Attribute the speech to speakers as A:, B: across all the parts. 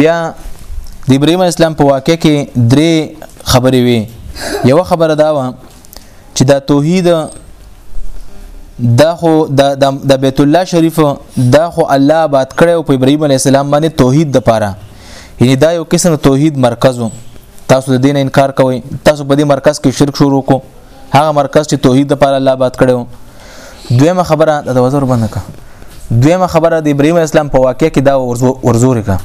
A: بیا د ابراهيم اسلام په واقع کې درې خبرې وي یو خبره دا و چې دا توحید دا خو د بیت الله شریف دا خو الله آباد کړو په ابراهيم عليه السلام باندې توحید د پاره یعنی دا یو قسم توحید مرکزو تاسو د دین انکار کوئ تاسو په دې مرکز کې شرک شروع کوئ هغه مرکز چې توحید لپاره الله باد کړو دویمه خبره د وزر باندې کا دویمه خبره د ابراهیم اسلام په واقع کې دا ورزور کا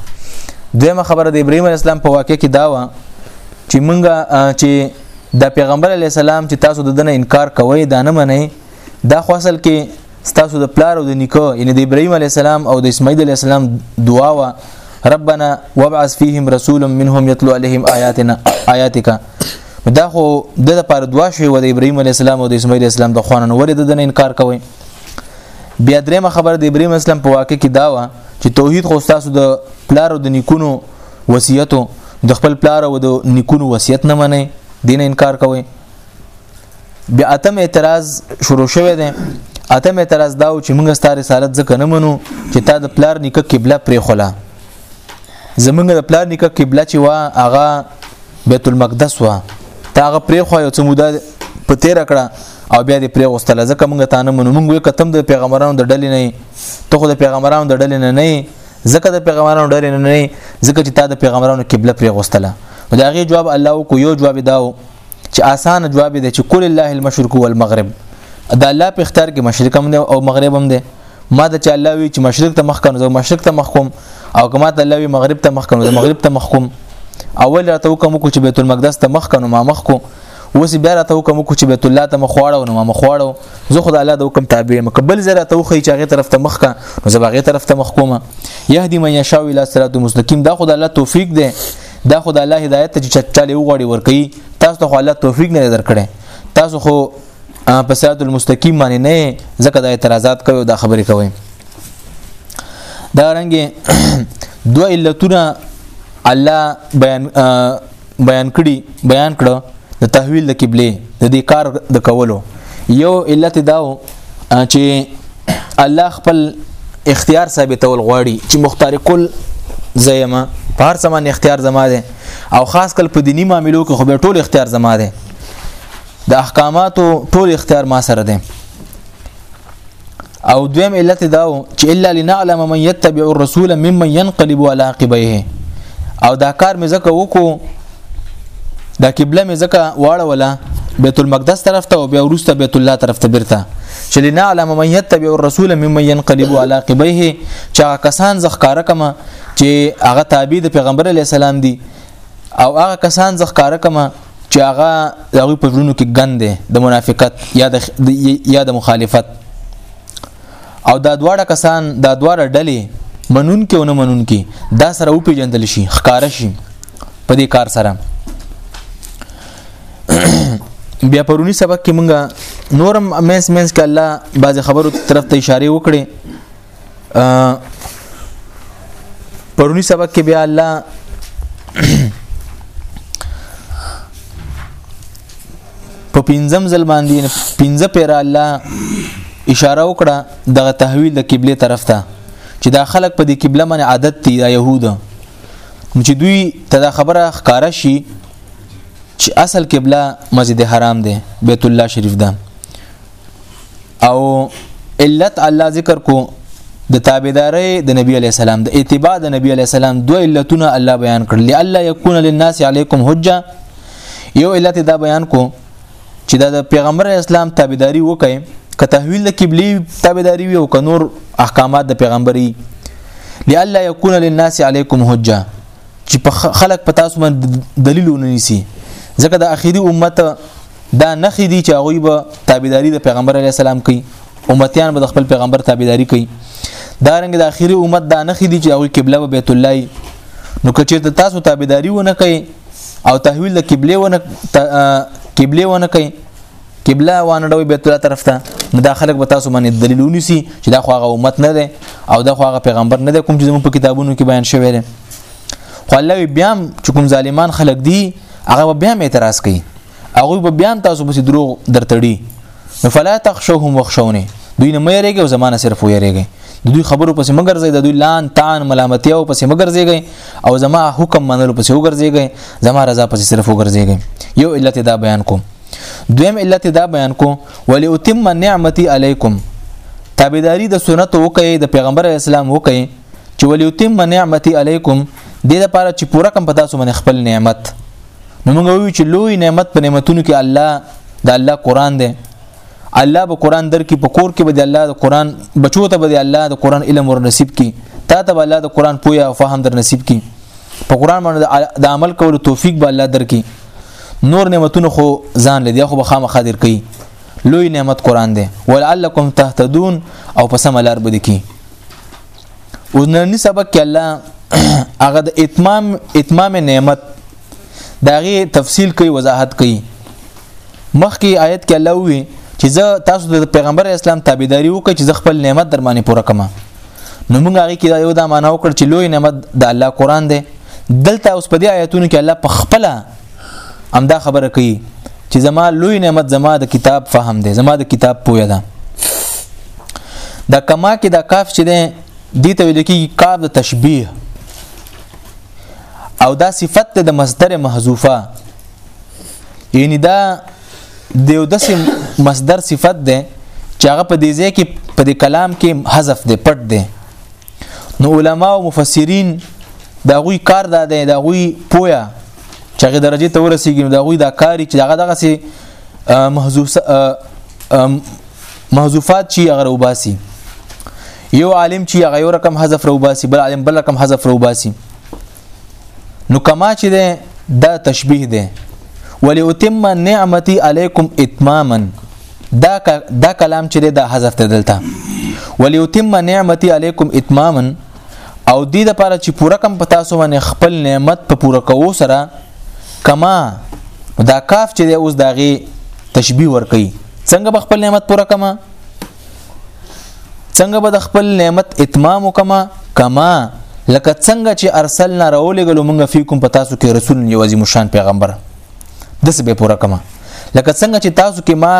A: دویمه خبره د ابراهیم اسلام په واقع کې دا و چې مونږه چې د پیغمبر علی السلام چې تاسو د دنه انکار کوئ دا نه منئ دا خو اصل کې ستاسو د پلار او د نیکه یعنی د ابراهیم علی السلام او د اسماعیل علی السلام دعا وا ربنا وابعث فيهم رسولا منهم يتلو عليهم آياتنا آياتك دا خو د لپاره دعا شوی و د ابراهیم علی السلام او د اسماعیل علی السلام د خوانن ولې د دنه انکار کوي بیا درېمه خبره د ابراهیم اسلام په واقع کې دا و چې توحید خو تاسو د پلار او د نیکونو وصیتو د خپل پلار او د نیکونو وصیت نه منئ دین انکار کوئ بیا اتم اعتراض شروع شوه دی اتم اعتراض دا چې موږ ستاره رسالت ځکه نه منو چې تا د پلار نیکه قبله پرې خوله زمونږ د پلان نکه قبله چې وا هغه بیت المقدس وا تا هغه پرې خو یو څه موده په تیر کړه او بیا دې پرې غوستل ځکه مونږ ته نه مونږ مونږ کتم د پیغمبرانو د ډلې نه ته خو د پیغمبرانو د ډلې نه نه ځکه د پیغمبرانو ډلې نه نه ځکه چې تا د پیغمبرانو قبله پرې غوستله دا غي جواب الله کو یو جواب داو چې اسانه جواب دی چې کل الله المشرق والمغرب دا الله په اختیار کې مشرق هم دی او مغرب هم دی ما ته چې الله وی چې مشرق ته مخ کنه زه مشرق ته مخ کوم او کما ته الله وی مغرب ته مخ کنه زه مغرب ته مخ کوم اول راته وکم کو چې بیت المقدس ته مخ کنه ما مخ کو اوس بیا راته وکم کو چې بیت الله ته مخ واړو نو ما مخ واړو زه خدای الله د حکم تابع یم کبل زه راته وخی چې هغه طرف ته مخ کا نو زه هغه طرف ته مخ کوم یهدی من یشاء الی صراط مستقیم دا خدای الله توفیق دی دا خدای الله هدایت ته چې چاله وغوړي ورکي تاسو ته الله توفیق نه درکړي تاسو خو په صراط المستقیم باندې نه ځکه د اعتراضات کوي او دا خبرې کوي دا رنګ دوه علتونه الله بیان بیان کړي بیان کړه د تحویل د قبله د دې کار د کولو یو علت داو چې الله خپل اختیار ثابتول غواړي چې مختار کل زېما په هر څه باندې اختیار زما ده او خاص کل په دینی معاملو کې خو به ټول اختیار زما ده د احکاماتو ټول اختیار ما سره ده او دویم علت دا چې الا لنعلم من يتبع الرسول ممن ينقلب على عقبيه او دا کار مې زکه وکړو دا قبله مې ځکه واړوله بیت المقدس طرف ته او بیا ورسته بیت الله طرف ته بیرته چې لنا علم من يتبع الرسول ممن ينقلب على عقبيه چا کسان زخکار کما چې هغه تابع د پیغمبر علی السلام دی او هغه کسان زخکار کما چې هغه هغه په ژوند کې ګند دی د منافقت یا د یا د مخالفت او دا دواړه کسان دا دواړه ډلې منون کې او نه منون کې دا سره او پیجندل شي خکار شي په دې کار سره بیا پرونی سبق کې مونږه نورم مینس مینس کې الله بعض خبرو طرف ته اشاره وکړي پرونی سبق کې بیا الله په پنځم ځل باندې پنځه پیر الله اشاره وکړه دغه تحویل د قبله طرف ته چې دا خلک په دې قبله باندې عادت دي د يهود چې دوی ته دا خبره ښکارا شي چې اصل قبله مسجد حرام دی بیت الله شریف ده او علت الله ذکر کو د تابعداري د نبی علی السلام د اتباع د نبی علی السلام دوه علتونه الله بیان کړل الله یکون للناس علیکم حجه یو علت دا بیان کو چې دا د پیغمبر اسلام تابعداري وکړي که تحویل د قبلي تابعداري وي او که نور احکامات د پیغمبري لئلا یکون للناس علیکم حجه چې په خلق په تاسو باندې دلیل ونیسي ځکه د اخیری امت دا نخې دي چې هغه به تابعداري د پیغمبر علی السلام کوي امتیان به د خپل پیغمبر تابعداري کوي دا رنګ د اخیری امت دا نخې دي چې هغه قبله به بیت الله نو کچېرته تاسو تابعداري ونه کوي او تحویل د قبله ونه قبله ونه کوي قبله وانه ډوي بیت الله طرف ته نو دا خلک به تاسو باندې دلیل ونیسي چې دا خو هغه امت نه ده او دا خو هغه پیغمبر نه ده کوم چې زموږ په کتابونو کې بیان شوی دی خو الله بیا چې کوم ظالمان خلک دي هغه بیا اعتراض کوي هغه به بیا تاسو په دروغ درتړي نو فلا تخشوهم وخشوني دوی نه مې رېږي او زمانه صرف وې رېږي د دوی خبرو پسې مګر زید دوی لان تان ملامتیا او پسې مګر زیږي او زما حکم منلو پسې وګرځيږي زما رضا پسې صرف وګرځيږي یو علت دا بیان کوم دویم علت دا بیان کو ولی اتم نعمتي علیکم تابعداري د سنت وکي د پیغمبر اسلام وکي چې ولی اتم نعمتي علیکم د دې لپاره چې پوره کم پتا سو باندې خپل نعمت نو موږ ویو چې لوی نعمت په نعمتونو کې الله د الله قران دی الله به قران در کې په کور کې به د الله د قران بچو ته به د الله د قران علم ور نصیب کی تا ته به الله د قران پویا او فهم در نصیب کی په قران باندې د عمل کولو توفیق به الله در کې نور نعمتونه خو ځان لدی خو به خامخا در کوي لوی نعمت قران دی ولعلکم تهتدون او په سم لار بده کی اوس نن سبق کې الله هغه د اتمام اتمام نعمت داغه تفصیل کوي وضاحت کوي مخکې آیت کې الله وی چې زه تاسو د پیغمبر اسلام تابعداري وکړئ چې زه خپل نعمت در باندې پوره کما نو موږ هغه کې دا یو دا معنا وکړ چې لوی نعمت د الله قران دی دلته اوس په دې آیتونو کې الله په خپل امدا خبره کوي چې زما لوی نعمت زما د کتاب فهم دی زما د کتاب پوهه ده دا کما کې دا کاف چې دی دې ته ویل کېږي کاف د تشبیه او دا صفت د مصدر محذوفه یعنی دا د یو داسې مصدر صفت ده چې هغه په دې ځای کې په دې کلام کې حذف ده پټ ده نو علما او مفسرین دا غوي کار دا ده دا غوي پویا چې هغه درجه ته ورسیږي دا غوي دا کاری چې هغه دغه سي محذوف محذوفات چې هغه وباسي یو عالم چې هغه یو رقم حذف روباسي بل عالم بل رقم حذف روباسي نو کما چې ده دا تشبیه ده ولی اتم نعمتي علیکم اتماما دا دا کلام چې دا حذف ته دلته ولی اتم نعمتي علیکم اتماما او دې د پاره چې پوره کم پتا سو باندې خپل نعمت په پوره کوو سره کما دا کاف چې اوس داغي تشبیه ور کوي څنګه به خپل نعمت پوره کما څنګه به د خپل نعمت اتمام وکما کما لکه څنګه چې ارسلنا راولېګلو مونږ فیکم په تاسو کې رسول یو عظیم شان پیغمبر د څه به پوره کما لکه څنګه چې تاسو کې ما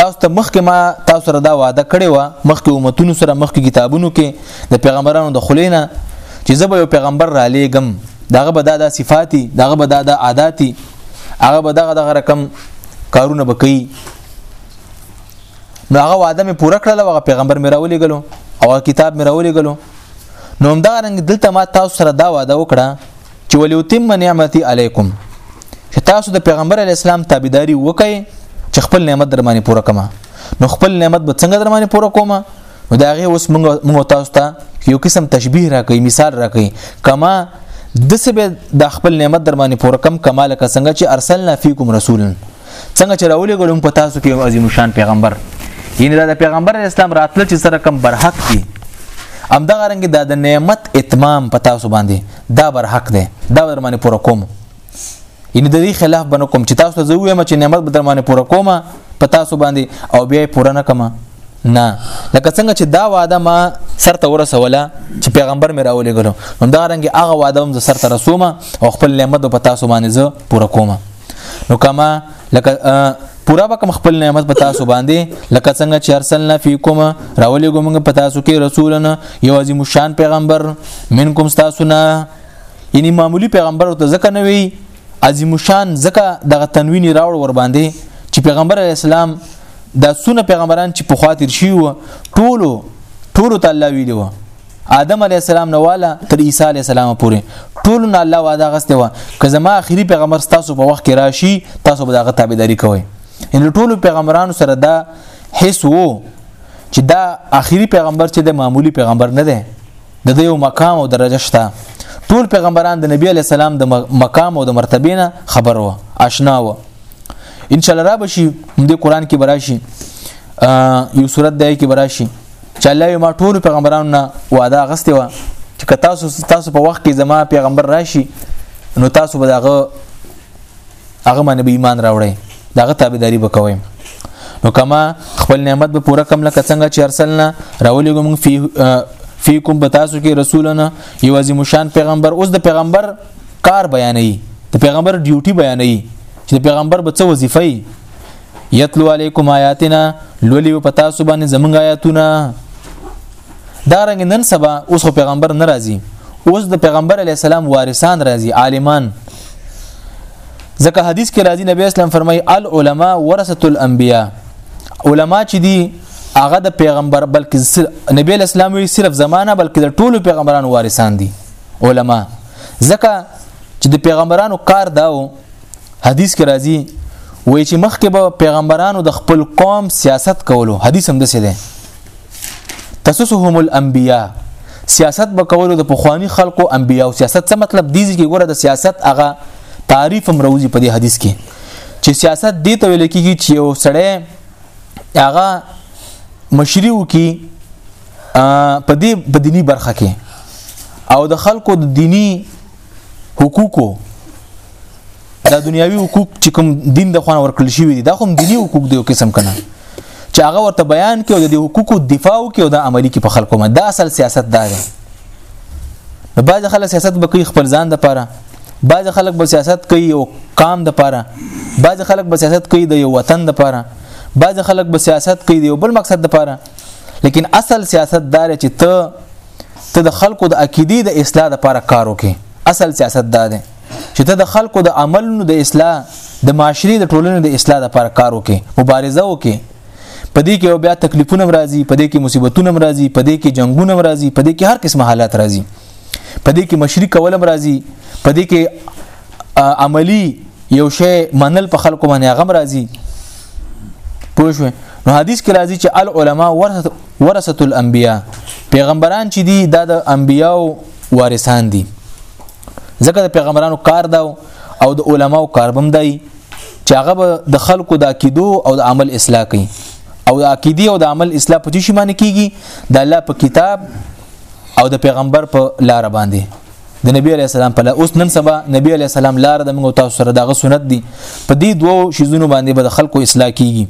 A: تاسو ته مخکې ما تاسو سره دا وعده کړې و مخکې امتونو سره مخکې کتابونو کې د پیغمبرانو د خلینا چې زه به یو پیغمبر را لېګم داغه به دا د صفاتی داغه به دا د عادتي هغه به دغه دغه رقم کارونه بکې نو هغه وعده مې پوره کړل او هغه پیغمبر مې راولې غلو او هغه کتاب مې راولې غلو نو هم دا رنګ دلته ما تاسو سره دا وعده وکړه چې وليتم نعمتي علیکم چې تاسو د پیغمبر علی اسلام تابعداري وکړئ چې خپل نعمت در باندې پوره کما نو خپل نعمت به څنګه در باندې پوره کومه نو دا غي اوس موږ موږ تاسو ته یو قسم تشبیه راکې مثال راکې کما د سبه د خپل نعمت در باندې پوره کم کمال کسنګ چې ارسلنا فیکم رسولا څنګه چې راولېږلم په تاسو کې یو عظیم شان پیغمبر یعنی دا د پیغمبر اسلام راتله چې سره کم برحق دي همدغه رنګ دا د نعمت اتمام په تاسو باندې دا برحق دی دا در باندې پوره کوم یعنی د دې خلاف بنو کوم چې تاسو زه وایم چې نعمت به در باندې پوره کوم په تاسو باندې او بیا پوره نه کوم نه لکه څنګه چې دا وعده ما سر ته ورسوله چې پیغمبر مې راولېږلو همدارنګه هغه وعده هم زه سر ته رسوم او خپل نعمت په تاسو باندې زه پوره کوم نو کما لکه پورا به کوم خپل نعمت په تاسو باندې لکه څنګه چې ارسلنا فیکم راولې ګومنګ په تاسو کې رسولنا یو عظیم شان پیغمبر منکم تاسو نه یعنی معمولی پیغمبر ته ځکه نه وی عظیم شان ځکه دغه تنوین راوړ ور باندې چې پیغمبر اسلام دا سونه پیغمبران چې په خاطر شي وو ټولو ټولو ته الله ویلی وو آدم علی السلام نه والا تر عیسی علی السلام پورې ټول نه الله وعده غسته و که زما اخیری پیغمبر تاسو په وخت کې راشي تاسو به دغه تابعداري کوئ ان ټول پیغمبرانو سره دا حس وو چې دا اخیری پیغمبر چې د معمولی پیغمبر نه دی د دې یو مقام او درجه شته ټول پیغمبران د نبی علی السلام د مقام او د مرتبه نه خبر و آشنا و ان شاء الله را بشي د قران کې براشي یو صورت دی کې براشي چې الله یې ما ټول پیغمبرانو نه وعده غستې و چې که تاسو تاسو په وخت کې زما پیغمبر راشي نو تاسو به داغه هغه باندې به ایمان راوړی داغه تابعداري وکوي نو کما خپل نعمت به پوره کم لکه څنګه چې ارسلنا راولې کوم فی فیکم په تاسو کې رسولنا یو عظیم شان پیغمبر اوس د پیغمبر کار بیانوي د پیغمبر ډیوټي بیانوي چې د پیغمبر به څه وظیفه یتلو علیکم آیاتنا لولی په تاسو باندې زمونږ آیاتونه دا رنګ نن سبا اوس پیغمبر ناراضي اوس د پیغمبر علی السلام وارثان راځي عالمان ځکه حدیث کې راځي نبی اسلام فرمایي العلماء ورثه الانبیاء علما چې دي هغه د پیغمبر بلکې نبی اسلام وی صرف زمانہ بلکې د ټولو پیغمبرانو وارثان دي علما ځکه چې د پیغمبرانو کار داو حدیث کې راځي وای چې مخکې به پیغمبرانو د خپل قوم سیاست کولو حدیث هم دسه ده تسسهم الانبیاء سیاست به کولو د پخوانی خلقو انبیاء او سیاست څه مطلب دی چې ګوره د سیاست هغه تعریف هم روزي په دې حدیث کې چې سیاست دی ته ویل کېږي چې یو سړی هغه مشری وکي په دې بدینی برخه کې او د خلکو د دینی حقوقو دا دنیاوی حقوق چې کوم دین د خوان ورکړل شوی دي دا هم دینی حقوق دی قسم کنه چې هغه ورته بیان کې او د حقوقو دفاع کې او د عملی کې په خلکو باندې دا اصل سیاست دا دی نو بعض خلک سیاست به کوي خپل ځان د پاره بعض خلک به سیاست کوي او قام د پاره بعض خلک به سیاست کوي د یو وطن د پاره بعض خلک به سیاست کوي د یو بل مقصد د پاره لیکن اصل سیاست دار چې ته ته د خلکو د عقیدې د اصلاح لپاره کار وکې اصل سیاست دا دی چې ته د خلکو د عملونو د اصلاح د معاشري د ټولنې د اصلاح لپاره کار وکې مبارزه وکې په دې کې بیا تکلیفونه راځي په دې کې مصیبتونه راځي په دې کې جنگونه راځي په دې کې هر قسم حالات راځي په دې کې مشري کول راځي په دې کې عملی یو شی منل په خلکو باندې غم راځي پوه شو نو حدیث کې راځي چې العلماء ورثه ورثه الانبیاء پیغمبران چې دي دا د انبیاو وارثان دي ځکه د پیغمبرانو کار دا او د علماو کار بم دی چې هغه د خلکو د عقیدو او د عمل اصلاح کوي او د عقیدې او د عمل اصلاح په دې شی باندې کیږي د الله په کتاب او د پیغمبر په لار باندې د نبی علی السلام په اوس نن سبا نبی علی السلام لار د موږ تاسو سره دغه سنت دي په دې دوو شیزونو باندې به د خلکو اصلاح کیږي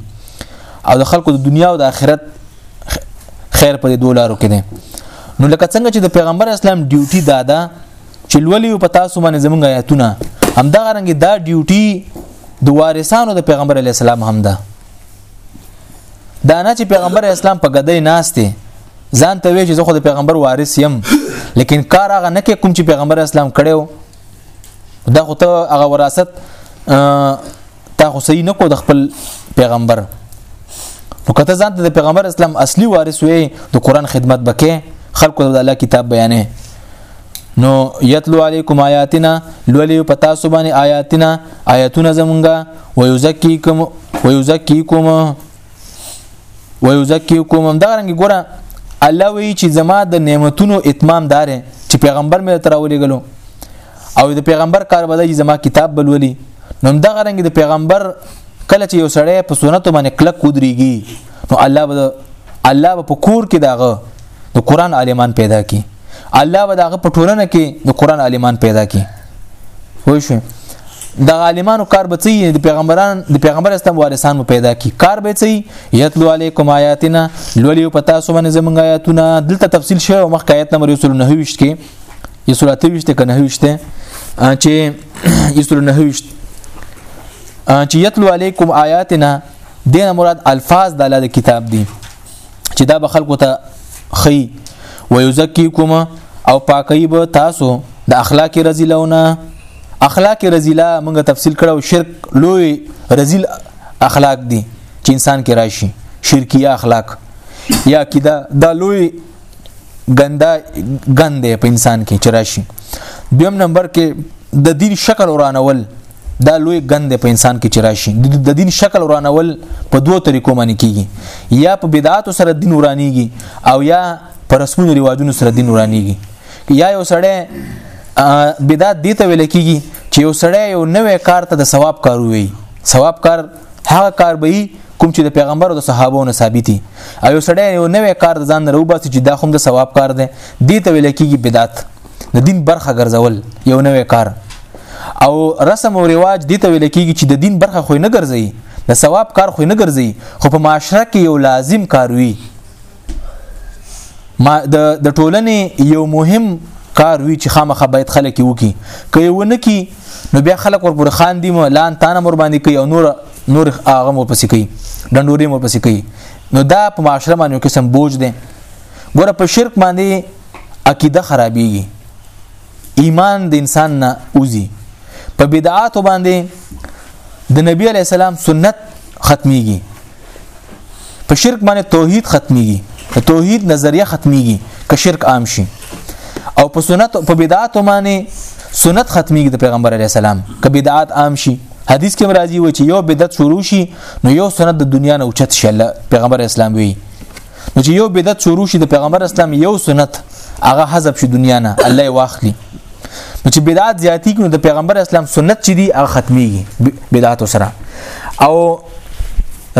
A: او د خلکو د دنیا او د آخرت خیر په دې دوه لارو کې دي نو لکه څنګه چې د پیغمبر اسلام ډیوټي دا ده چې لولي په تاسو باندې زمونږ آیاتونه همدغه رنګ دا ډیوټي د وارثانو د پیغمبر علی السلام هم ده دا نه چې پیغمبر اسلام په ګدۍ ناشته ځان ته وی چې زه خو د پیغمبر وارث یم لیکن کار هغه نه کې کوم چې پیغمبر اسلام کړو دا خو ته هغه وراثت تا خو صحیح نه کو د خپل پیغمبر نو کته ځان ته د پیغمبر اسلام اصلي وارث وي د قران خدمت بکې خلکو د الله کتاب بیانې نو یتلو علیکم آیاتنا لولی په تاسو باندې آیاتنا آیاتونه زمونږه ويزکیکم ويزکیکم ويزکیکم هم دا رنګ ګوره الله وی چې زما د نعمتونو اتمام دار چې پیغمبر مې تر ولېګلو او د پیغمبر کار بدای زما کتاب بلولي نو دا غرنګ د پیغمبر کله چې یو سړی په سنتو باندې کلک ودرېږي نو الله به الله په کور کې داغه د قران عالمان پیدا کی الله به دغه په ټولنه کې د قران عالمان پیدا کی وای شو د عالمانو کار به چی د پیغمبران د پیغمبر استم وارثان مو پیدا کی کار به چی یتلو علیکم آیاتنا لولیو پتا سو باندې زمونږ آیاتونه دلته تفصیل شوی مخ آیت نمبر 29 کې یسول 28 کنه 28 چې یسول 29 چې یتلو علیکم آیاتنا دین مراد الفاظ د الله د کتاب دي چې دا به خلکو ته خي ويزکيكم او پاکي به تاسو د اخلاق رزيلونه اخلاق رزيله موږ تفصیل کړو شرک لوی رزيل اخلاق دي چې انسان کې راشي شرکیه اخلاق یا کیدا دا لوی ګنده ګندې په انسان کې چرشي دویم نمبر کې د دین شکل ورانول دا لوی ګند په انسان کې چرشي د دین شکل ورانول په دوو طریقو باندې کیږي یا په بدعات سره دین ورانیږي او یا په رسمونو ریواجونو سره دین ورانیږي یا یو سړی بدعت دي ته ویل کیږي چې یو سړی یو نوې کار ته د ثواب کار وي ثواب کار هغه کار به کوم چې د پیغمبر او د صحابو نه ثابتي او یو سړی یو نوې کار د ځان نه روباسي چې دا هم د ثواب کار دی دي ته ویل کیږي بدعت د دین برخه ګرځول یو نوې کار او رسم او رواج دي ته ویل کېږي چې د دین برخه خو نه ګرځي د ثواب کار خو نه ګرځي خو په معاشره کې یو لازم کار وي ما د د ټولنې یو مهم کار وی چې خامخا باید خلک وکي کوي ونه کی نو بیا خلک ورپور خان دي ملان تانه مر باندې کوي او نور نور هغه مو پسې کوي ډنډوري مو پسې کوي نو دا په معاشره باندې قسم بوج دي ګوره په شرک باندې عقیده خرابېږي ایمان د انسان نه اوزي په بدعاتو باندې د نبی علی السلام سنت ختميږي په شرک باندې توحید ختميږي توحید نظریه ختميږي که شرک عام شي او په سنت په بدعات باندې سنت ختميږي د پیغمبر علی السلام که بدعات عام شي حدیث کې راځي و چې یو بدعت شروع شي نو یو سنت د دنیا نه اوچت شي الله پیغمبر اسلام وی نو چې یو بدعت شروع شي د پیغمبر اسلام یو سنت هغه حذف شي دنیا نه الله یې واخلي نو چې بدعت زیاتی کړي د پیغمبر اسلام سنت چې دی هغه ختميږي بدعت سره او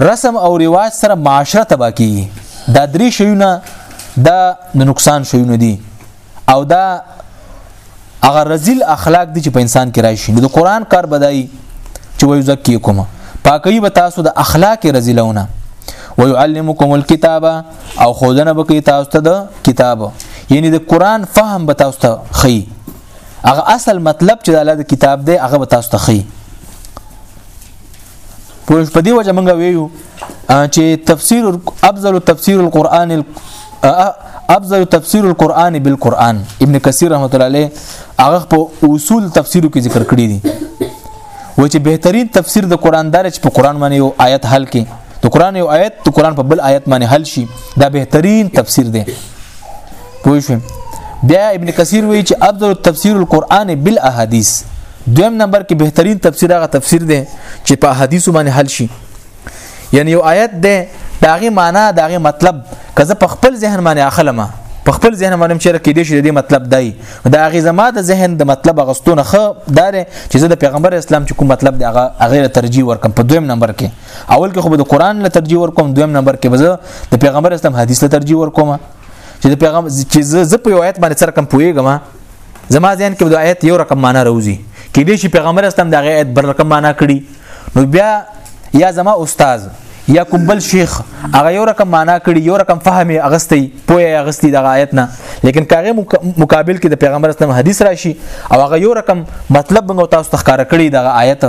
A: رسم او رواج سره معاشره تباہ کیږي دا درې شیونه دا د نقصان شیونه دي او دا هغه رزل اخلاق دي چې په انسان کې راشي نو د قران کار بدایي چې وایو زکیه کومه پاکي به تاسو د اخلاق رزلونه ويعلمكم الكتاب او خودنه به کوي تاسو ته د کتاب یعنی د قران فهم به تاسو ته خي هغه اصل مطلب چې د الله د کتاب دی هغه به تاسو ته خي پوه په دې وجه مونږ ویو چې تفسیر افضل تفسیر القرآن افضل تفسیر القرآن بالقرآن ابن کثیر رحمت الله علیه هغه په اصول تفسیرو کې ذکر کړی دي و چې بهترین تفسیر د قرآن دار چې په قرآن باندې یو آیت حل کې د قرآن یو آیت د قرآن په بل آیت باندې حل شي دا بهترین تفسیر دی پوه شئ بیا ابن کثیر وایي چې افضل تفسیر القرآن بالاحاديث دویم نمبر کې بهترین تفسیر هغه تفسیر دی چې په حدیثو باندې حل شي یعنی یو آیت دی داغه معنا داغه مطلب کزه په خپل ذهن باندې اخلمه په خپل ذهن باندې چې کې دې شي دې مطلب دی دا غي زما د ذهن د مطلب غستونه خ دار چې زه د پیغمبر اسلام چې کوم مطلب دی هغه غیر ترجیح ورکم په دویم نمبر کې اول کې خو د قران له ترجیح ورکم دویم نمبر کې به د پیغمبر اسلام حدیث له ترجیح ورکوم چې د پیغمبر چې زه په یو آیت باندې سره کم پويګم زما ځین کې د آیت یو رقم معنا راوځي کې دې شي پیغمبر استم د آیت بل رقم معنا کړي نو بیا یا زما استاد یا کوم بل شیخ هغه یو رقم معنا کړي یو رقم فهم اغستی پوهه اغستی د آیت نه لیکن کاغه مقابل کې د پیغمبر اسلام حدیث راشي او هغه یو رقم مطلب موږ تاسو تخکار کړی د آیت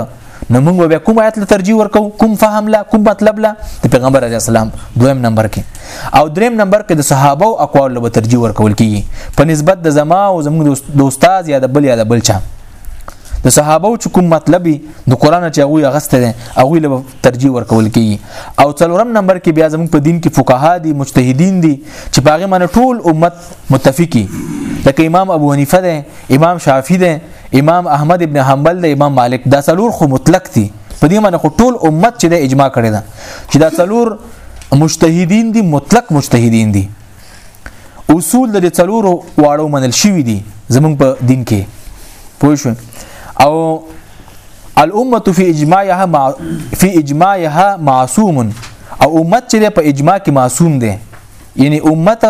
A: نو موږ بیا کوم آیت له ترجیح ورکو کوم فهم لا کوم مطلب لا د پیغمبر علی السلام دویم نمبر کې او دریم نمبر کې د صحابه او اقوال له ترجیح ورکول کیږي په نسبت د زما او زموږ د استاد یا د بل یا د بل چا د صحابه چې کوم مطلب د قران چې هغه غسته دي هغه له ترجیح ورکول کیږي او څلورم نمبر کې بیا زموږ په دین کې فقها دي مجتهدین دي چې باغې من ټول امت متفقي لکه امام ابو حنیفه ده امام شافعي ده امام احمد ابن حنبل د امام مالک دا څلور خو مطلق دي په دې معنی خو ټول امت چې د اجماع کړي دا چې دا څلور مجتهدین دي مطلق مجتهدین دي اصول د څلور واړو منل شوی دي زمونږ په دین کې پوه شو او الامه فی اجماعها مع... فی اجماعها معصوم او امت چې په اجماع کې معصوم دي یعنی امت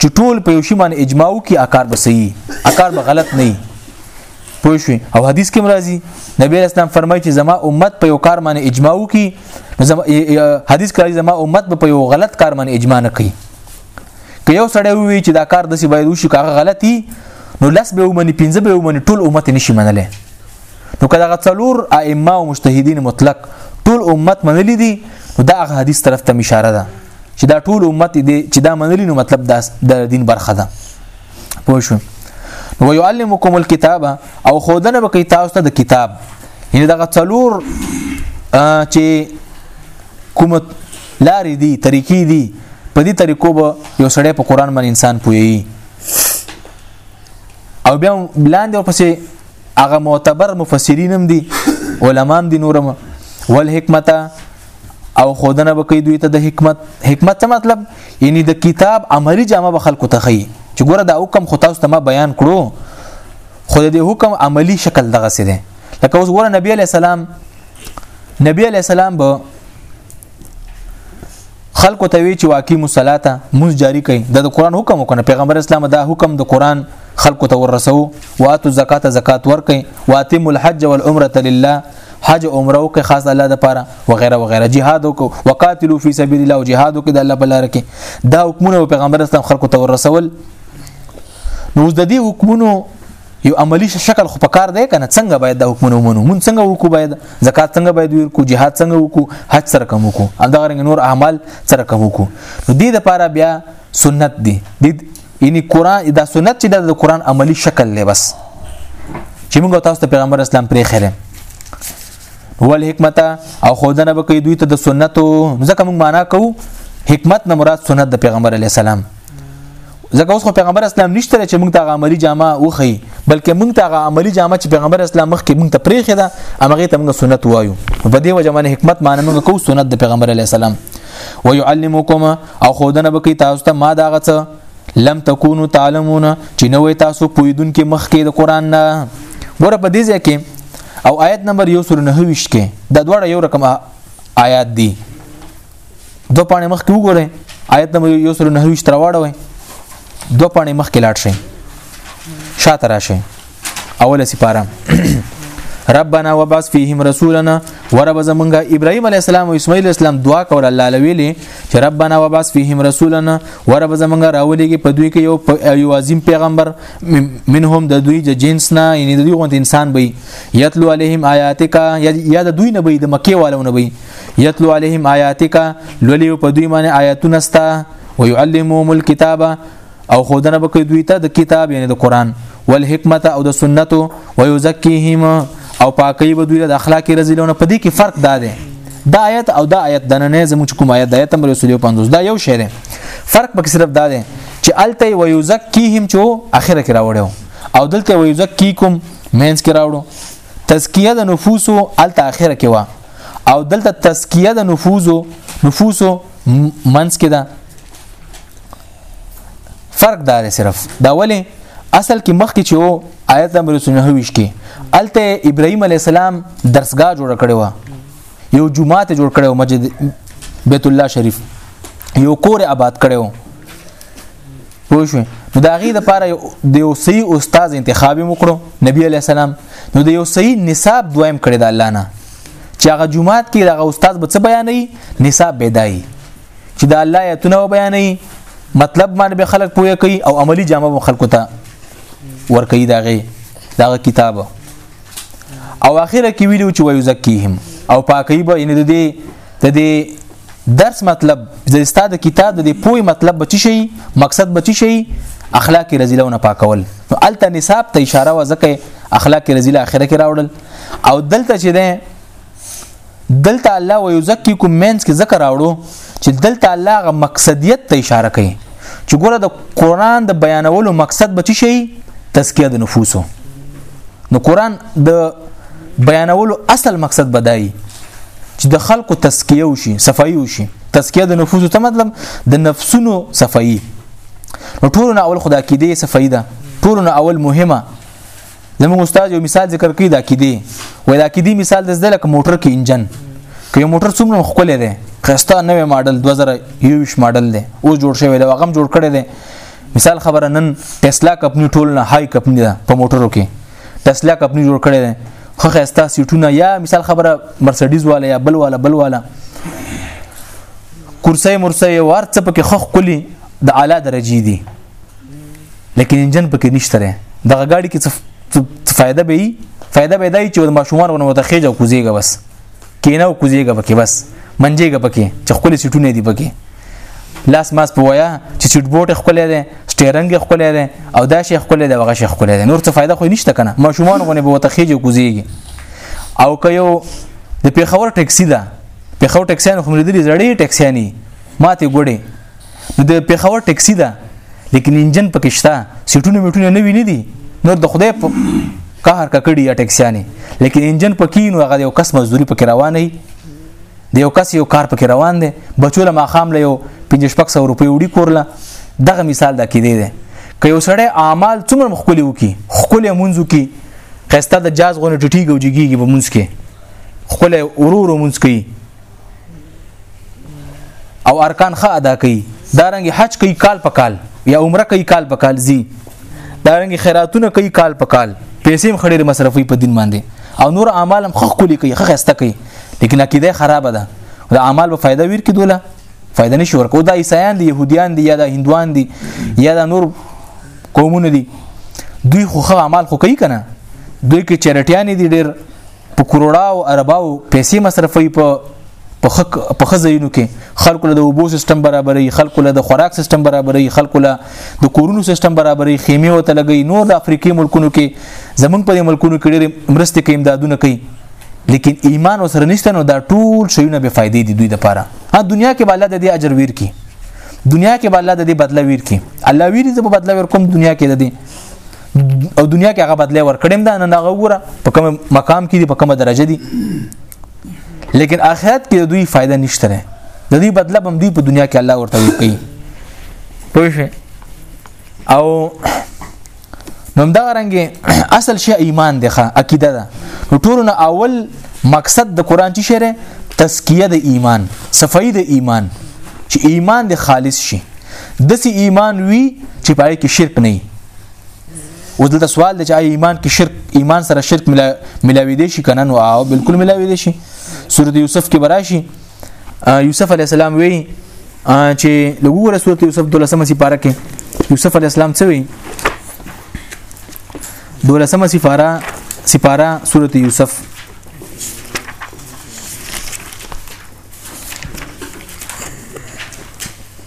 A: چې ټول په یو شی باندې اجماع وکي اکار به صحیح اکار به غلط نه پوه شو او حدیث کې مرাজি نبی اسلام فرمایي چې زما امت په یو کار باندې اجماع وکي حدیث کې زما امت په یو غلط کار باندې اجماع نه کوي که یو سړی وی چې دا کار د سی باید وشي کاغه غلطي نو لس به ومني پنځه به ومني ټول امت نشي منلی نو کله غڅلور ائمه او مجتهدین مطلق ټول امت منلی دي دا حدیث طرف ته اشاره ده چې دا ټول امت دې چې دا منلی نو مطلب دا د دین برخه ده پوه شو نو يعلمکم الكتاب او خودنه به کوي تاسو ته د کتاب یعنی دغه څلور چې کوم لارې دي طریقې دي په دې طریقو به یو سړی په قران باندې انسان پوي او بیا لاندې ورپسې هغه معتبر مفسرین هم دي علما هم دي نورم والحکمت او خودنه وکي دوی ته د حکمت حکمت څه مطلب یعنی د کتاب عملی جامه به خلکو ته خي چې ګوره دا حکم خو تاسو ته ما بیان کړو خو د حکم عملی شکل دغه سي ده لکه اوس ګوره نبی علی السلام نبی علی السلام به خلکو ته وی چې واقعي مصلاته مونږ جاری کړي د قرآن حکم وکنه پیغمبر اسلام دا حکم د قرآن خلکو ته ورسو واتو زکات زکات ورکړي واتم الحج والعمره لله حج عمره او که خاص الله د پاره وغیرہ وغیرہ jihad او وقاتلو فی سبیل الله او jihad او که د الله په لار کې دا حکمونه پیغمبر اسلام خلکو ته ورسول نو د دې حکمونو یو عملی شکل خو پکار دی کنه څنګه باید د حکمونو مونږ مون څنګه وکړو باید زکات څنګه باید ورکو jihad څنګه وکړو حج سره کوم وکړو همدغه نور اعمال سره کوم وکړو نو دې د پاره بیا سنت دی یعنی قران دا سنت چې د قران عملی شکل دی بس چې موږ تاسو ته پیغمبر اسلام پرې خره ول حکمت او خودنه به کوي دوی ته د سنتو ځکه موږ معنا کوو حکمت نه مراد سنت د پیغمبر علی السلام ځکه اوس خو پیغمبر اسلام نشته چې موږ ته عملی جامه وخی بلکې موږ ته عملی جامه چې پیغمبر اسلام مخکې موږ ته پرې خره امغه ته موږ سنت وایو په دې وجه باندې حکمت معنی موږ کوو سنت د پیغمبر علی السلام ويعلمکم او خودنه بکی تاسو ته ما دا غڅ لم تکونو تعلمون چې نوې تاسو پویدون کې مخ کې د قران نه ګوره په دې ځکه او آیت نمبر 129 کې دا دواړه یو رقم آیات دي دو پانه مخ کې وګوره آیت نمبر 129 تر واړوي دوه پاڼې مخکې لاړ شئ شاته راشئ اوله سپاره ربنا وبعث فيهم رسولنا ورب زمونږه ابراهيم عليه السلام او اسماعيل اسلام دعا کول الله لویلې چې ربنا وبعث فيهم رسولنا ورب زمونږه راولېږي په دوی کې یو یو عظیم پیغمبر منهم د دوی د جنس نه یعنی د دوی غوند انسان به یتلو عليهم آیاتک یا د دوی نه به د مکه والو نه به یتلو عليهم آیاتک لولې په دوی باندې آیاتونه ستا ويعلمهم الكتاب او خودنه بکې دوی ته د کتاب یعنی د قران والحکمت او د سنت ويزکيهم او پاکي به دوی د اخلاقی رزلونه په دې کې فرق دا دی دا آیت او دا آیت د نه زموږ کوم آیت د آیت نمبر 150 دا یو شی دی فرق پکې صرف دا دی چې الته ويزکيهم چې اخره کې راوړو او دلته ويزکيکم مینس کې راوړو تزکیه د نفوسو الته اخره کې وا او دلته تزکیه د نفوسو نفوسو منس کې ده فرق دا دی صرف دا ولې اصل کې مخکې چې وو آیت نمبر 29 کې الته ابراهيم عليه السلام درسګاه جوړ کړی و یو جمعه ته جوړ کړو مسجد بیت الله شریف یو کور آباد کړو پوه شو نو دا غي د پاره د یو صحیح استاد انتخاب وکړو نبی علی السلام نو د یو صحیح نصاب دویم کړی د الله نه چې هغه جمعات کې دغه استاد به څه بیانې نصاب بدای چې د الله آیتونه بیانې مطلب باندې به خلک پوهه کوي او عملی جامه خلکو ته ور کوي داغه داغه کتابه او اخره کې ویلو چې ويزکیهم او پاکي به ان د دې د دې درس مطلب د استاد کتاب د پوی مطلب بچی شي مقصد بچی شي اخلاق رزیلونه پاکول نو الته نصاب ته اشاره وزکه اخلاق رزیله اخره کې راوړل او دلته چې ده دلته الله ويزکیکم مینس کې ذکر راوړو چې دلته الله غ مقصدیت ته اشاره کوي چې ګوره د قران د بیانولو مقصد به شي تزکیه د نفوسو نو قران د بیانولو اصل مقصد بدایي چې د خلکو تزکیه وشي صفایي وشي تزکیه د نفوسو ته مطلب د نفسونو صفایي نو ټولونه اول خدا کې دی صفایي ده ټولونه اول مهمه زموږ استاد یو مثال ذکر کړي د عقیده وای د عقیده مثال د زده لکه موټر کې انجن که یو موټر څومره خولې دی خسته نوې ماډل 2021 ماډل دی او جوړ شوی دی هغه جوړ کړی دی مثال خبره نن ټسلا کمپنی ټول نه های کمپنی ده په موټرو کې ټسلا کمپنی جوړ کړی دی خو خسته سیټونه یا مثال خبره مرسډیز والا یا بل والا بل والا کرسي مرسي ورڅ پکې خخ کلی د اعلی درجه دي لیکن انجن پکې نشته لري دغه ګاډي کې څه فائدہ به وي فائدہ به دی چې د ماشومان ونه متخیج او کوزیګه بس کینه او کوزیګه پکې بس منجیګه پکې چې خپل سټونه دی پکې لاس ماس په ویا چې سټ بوټ خپل لري سټیرنګ خپل لري او دا شیخ خپل لري هغه شیخ خپل لري نور څه فائدہ خو نشته کنه ماشومان غونه به وتخیج او کوزیګه او که یو د پیښور ټیکسی ده پیښور ټیکسیان هم لیدلې زړې ټیکسیانی ماته ګوډې نو د پیښور ټکسی ده لیکن انجن پکې شته سیټونه میټونه نه ویني دي نور د خدای په قهر ککړی یا ټکسیانی لیکن انجن پکې نو هغه یو کس مزدوري پکې روانه دی یو کس یو کار پکې روان دی بچو له ماخام له یو 1500 روپۍ وړي کورله دغه مثال دا کې دی دی که یو سړی اعمال څومره مخکلي وکي خکلي منځو کې خسته د جاز غونې ټټي ګوجيږي په منځ کې خکلي ورور منځ کوي او ارکان ښه ادا کوي دا رنګ حج کوي کال په کال یا عمره کوي کال په کال زی دا رنګ خیراتونه کوي کال په کال پیسې هم خړې مصرفي په دین باندې او نور اعمال هم خخ کولی کوي خخ استه کوي لیکن عقیده خرابه ده دا اعمال به فائدہ ور کې دوله فائدہ نشي ورکو دا عیسایان دي يهوديان دي یا دا هندوان دي یا دا نور قومونه دي دوی خو خو اعمال خو کوي کنه دوی کې چیرټیان دي ډېر په کروڑا او ارباو پیسې مصرفوي په په خک په خزینو کې خلکو له وبو سیستم برابرې خلکو له خوراک سیستم برابرې خلکو له د کورونو سیستم برابرې خیمه وته لګي نور د افریقي ملکونو کې زمونږ په ملکونو کې ډېر مرستې کوي امدادونه کوي لیکن ایمان وسره نشته نو دا ټول شیونه به فائدې دي دوی د پاره ها دنیا کې به الله د دې اجر ویر کی دنیا کې به الله د دې بدله ویر کی الله ویری زه په بدله ور کوم دنیا کې د دې او دنیا کې هغه بدله ور کړم دا نه هغه وره په کوم مقام کې دي په کومه درجه دي لیکن آخرت کې دوی فائدہ نشته ده د دې بدله بم دوی په دنیا کې الله ورته کوي پوه او نو دا رنګه اصل شی ایمان دی ښه عقیده ده نو ټولنه اول مقصد د قران چې شری تزکیه د ایمان صفای د ایمان چې ایمان د خالص شي دسی ایمان وی چې پای کې شرک نه او دلته سوال دی چې ایمان کې شرک ایمان سره شرک ملاوي دي شي کنه نو او بالکل ملاوي دي شي سورۃ یوسف کې براشي یوسف علی السلام وی چې لوګوره سورۃ یوسف دولسمه سپاره کې یوسف علی السلام څه وی دولسمه سپاره سپاره سورۃ یوسف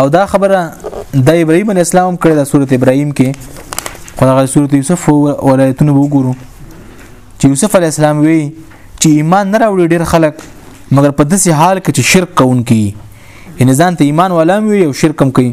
A: او دا خبره د ابراهيم عليه السلام کړې د سورته ابراهيم کې او د سورته يوسف ولایتونه وګورو چې یوسف علی السلام وی چې ایمان نه راوړي ډیر خلک مګر په داسې حال کې چې شرک کوونکي ان ځان ته ایمان ولام وي او شرک هم کوي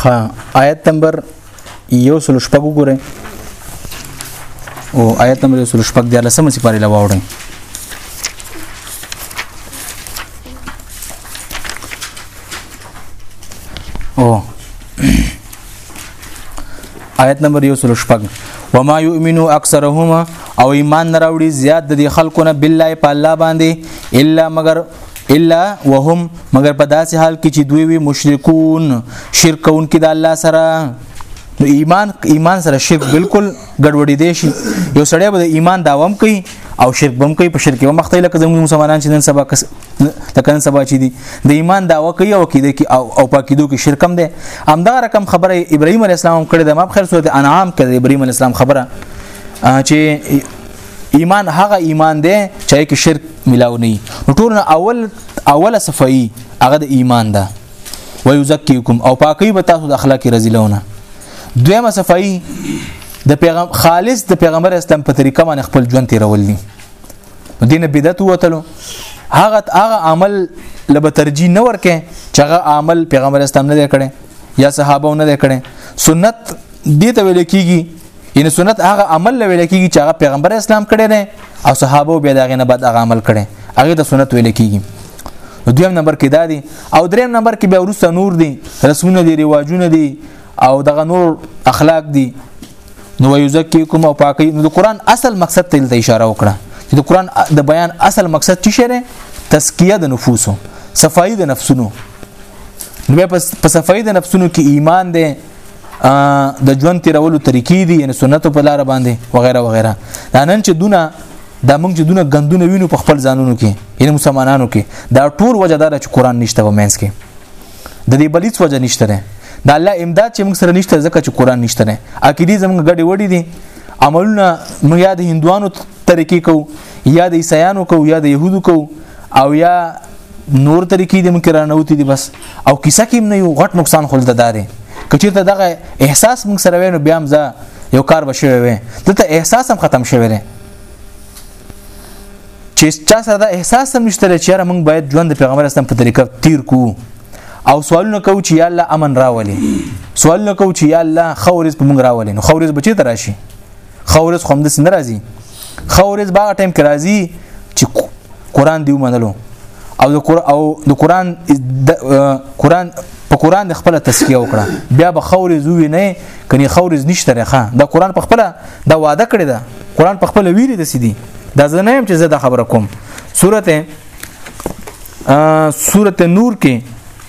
A: خا آیت نمبر یو سل شپږ وګورئ او آیت نمبر یو سل شپږ د لسمه سپاره لا واوړئ او آیت نمبر 116 وما یؤمنو اکثرهما او ایمان نه راوړي زیات د خلکونه بالله په الله باندې الا مگر الا وهم مگر په داسې حال کې چې دوی وي مشرکون شرک کوونکي د الله سره نو ایمان ایمان سره شرک بالکل ګډوډي دي شي یو سړی به د ایمان داوام کوي او شرک بم کوي په شرک مخته لکه زموږ مسلمانان چې نن سبا کس تکن سبا چې دي د ایمان داوا کوي او کیده کې او او پاکیدو کې شرک هم ده همدا رقم خبره ابراهيم عليه السلام کړې ده ما بخیر سورته انعام کې ابراهيم عليه السلام خبره چې ایمان هغه ایمان دی چې کې شرک ملاو نه ټول اول اوله صفائی هغه د ایمان ده ويزکيكم او پاکي به تاسو د اخلاق رزلونه دویمه صفائی د پیغام خالص د پیغمبر اسلام په طریقه باندې خپل ژوند تیرول دي دینه بدعت وتلو هغه هغه عمل لبه ترجیح نه ورکه چې هغه عمل پیغمبر اسلام نه کړي یا صحابه نه کړي سنت دې ته ویل کېږي یعنی سنت هغه عمل له ویل کېږي چې هغه پیغمبر اسلام کړی دی او صحابه بیا دغه نه بعد هغه عمل کړي هغه ته سنت ویل کېږي دویم نمبر کې دا دي او دریم نمبر کې بیا ورسته نور دي رسمونه دي رواجونه دي او دغه نور اخلاق دي نو یزکیکم او پاکي نو د قران اصل مقصد ته د اشاره وکړه چې د قران د بیان اصل مقصد څه شری تزکیه د نفوسو صفائی د نفسونو نو په صفائی د نفسونو کې ایمان دی د ژوند تیرولو طریقې دي یعنی سنتو په لار باندې وغیرہ وغیرہ دا نن چې دونه دا موږ چې دونه غندونه وینو په خپل ځانونو کې یعنی مسلمانانو کې دا ټول وجه دار چې قران نشته په مینس کې د دې بلیڅ وجه نشته ده دا الله امداد چې موږ سره نشته ځکه چې قران نشته ده عقیده زموږ غړي وړي دي عملونه موږ یاد هندوانو طریقې کو یا د عیسایانو کو یا د يهودو کو او یا نور طریقې د مکرانه وتی دي بس او کیسه کې نه یو غټ نقصان خل داري کچې ته دغه احساس موږ سره وینو بیا مزه یو کار بشوي وي دته احساس هم ختم شوی دی چې چا سره دا احساس هم نشته چې یاره موږ باید ژوند پیغمبر اسلام په طریقه تیر کو او سوالونه کو چې یا الله امن راولي سوالونه کو چې یا الله خورز په موږ راولي نو خورز بچی تراشي خورز خو همداسې نه راځي خورز باغ ټایم کې راځي چې قران دی ومنلو او د قران او د قران قران په قران د خپل تسکیه وکړه بیا به خورې زوی نه کني خورې نشته رخه دا قران په خپل دا وعده کړی دا قران په خپل ویری د سیدی دا زه نه يم چې زه دا خبره کوم سورته سورته نور کې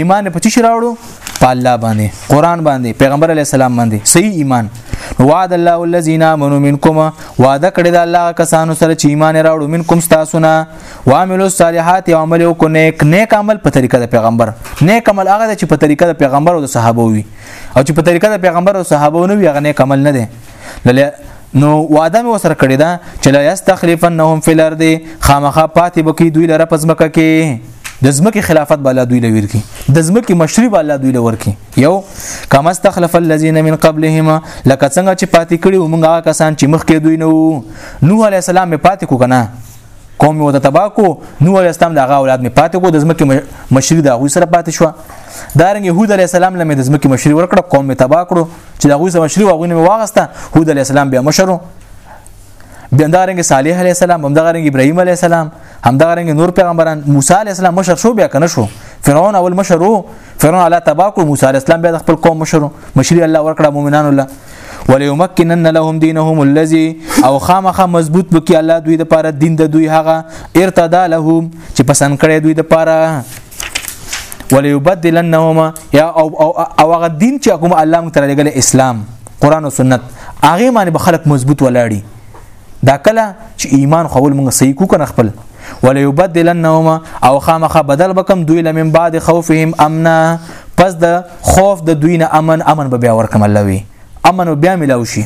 A: ایمان په تشي راوړو په الله باندې قران باندې پیغمبر علی السلام باندې صحیح ایمان وعد الله الذين امنوا منكم وعده کړی دا الله کسانو سره چې ایمان راوړو منکم تاسو نه وعملوا الصالحات او عمل وکړو نیک نیک عمل په طریقه د پیغمبر نیک عمل هغه چې په طریقه د پیغمبر او د صحابه وي او چې په طریقه د پیغمبر او صحابه نه وي هغه نیک عمل نه دی نو وعده مې وسره کړی دا چې لا یستخلفنهم فی الارض خامخا پاتې بکی دوی لره پزمکه کې د زمکه خلافت بالا دوی لویر کی د زمکه مشری بالا دوی لور کی یو کما استخلف الذين من قبلهم لکه څنګه چې پاتې کړي ومنګه کسان چې مخکې دوی نو نوح علی السلام می پاتې کو کنه قوم و د تبا کو نوح علی السلام دغه اولاد می پاتې کو د زمکه مشری دا غوي سره پاتې شو دارنګ يهود علی السلام لمه د زمکه مشری ورکړه قوم می تبا کړو چې هغه سم مشري واغونه مې واغسته هود علی السلام بیا مشرو بندارنګ صالح علی السلام همدارنګ ابراهیم علی السلام همدارنګ نور پیغمبران موسی علی السلام مشر شو بیا کنه شو فرعون اول مشر وو فرعون علی تبا کو موسی علی السلام بیا د خپل قوم مشر مشری الله ورکړه مؤمنان الله وليمكنن لهم دينهم الذي او خامخه مضبوط بکی الله دوی د پاره دین د دوی هغه ارتدا لهم چې پسند کړي دوی د پاره وليبدلنهما یا او او هغه دین چې کوم الله موږ ته لګل اسلام قران او سنت هغه باندې به خلک مضبوط ولاړی دا کله چې ایمان خول موږ صحیح کو کنه خپل وليبدلنهما او خامخه بدل بکم دوی لمن بعد خوفهم امنا پس د خوف د دوی نه امن امن به بیا ورکم الله وی امن بیا ملاوي شي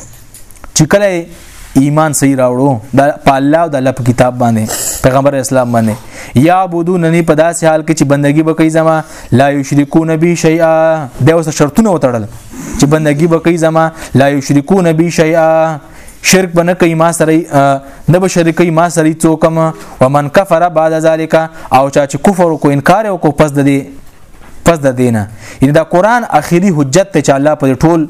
A: چې کله ایمان صحیح راوړو د په الله او د الله په کتاب باندې پیغمبر اسلام باندې یا عبودو ننی په داسې حال کې چې بندگی وکړي زما لا یشرکون بی شیئا دا اوس شرطونه وتړل چې بندگی وکړي زما لا یشرکون بی شیئا شرک بنه کوي ما سره نه به شرک کوي ما سره څوکم ومن کفر بعد ذالک او چا چې کفر او کو انکار او کو پس د دې پس د دینه یعنی دا قران اخیری حجت ته چې الله په ټول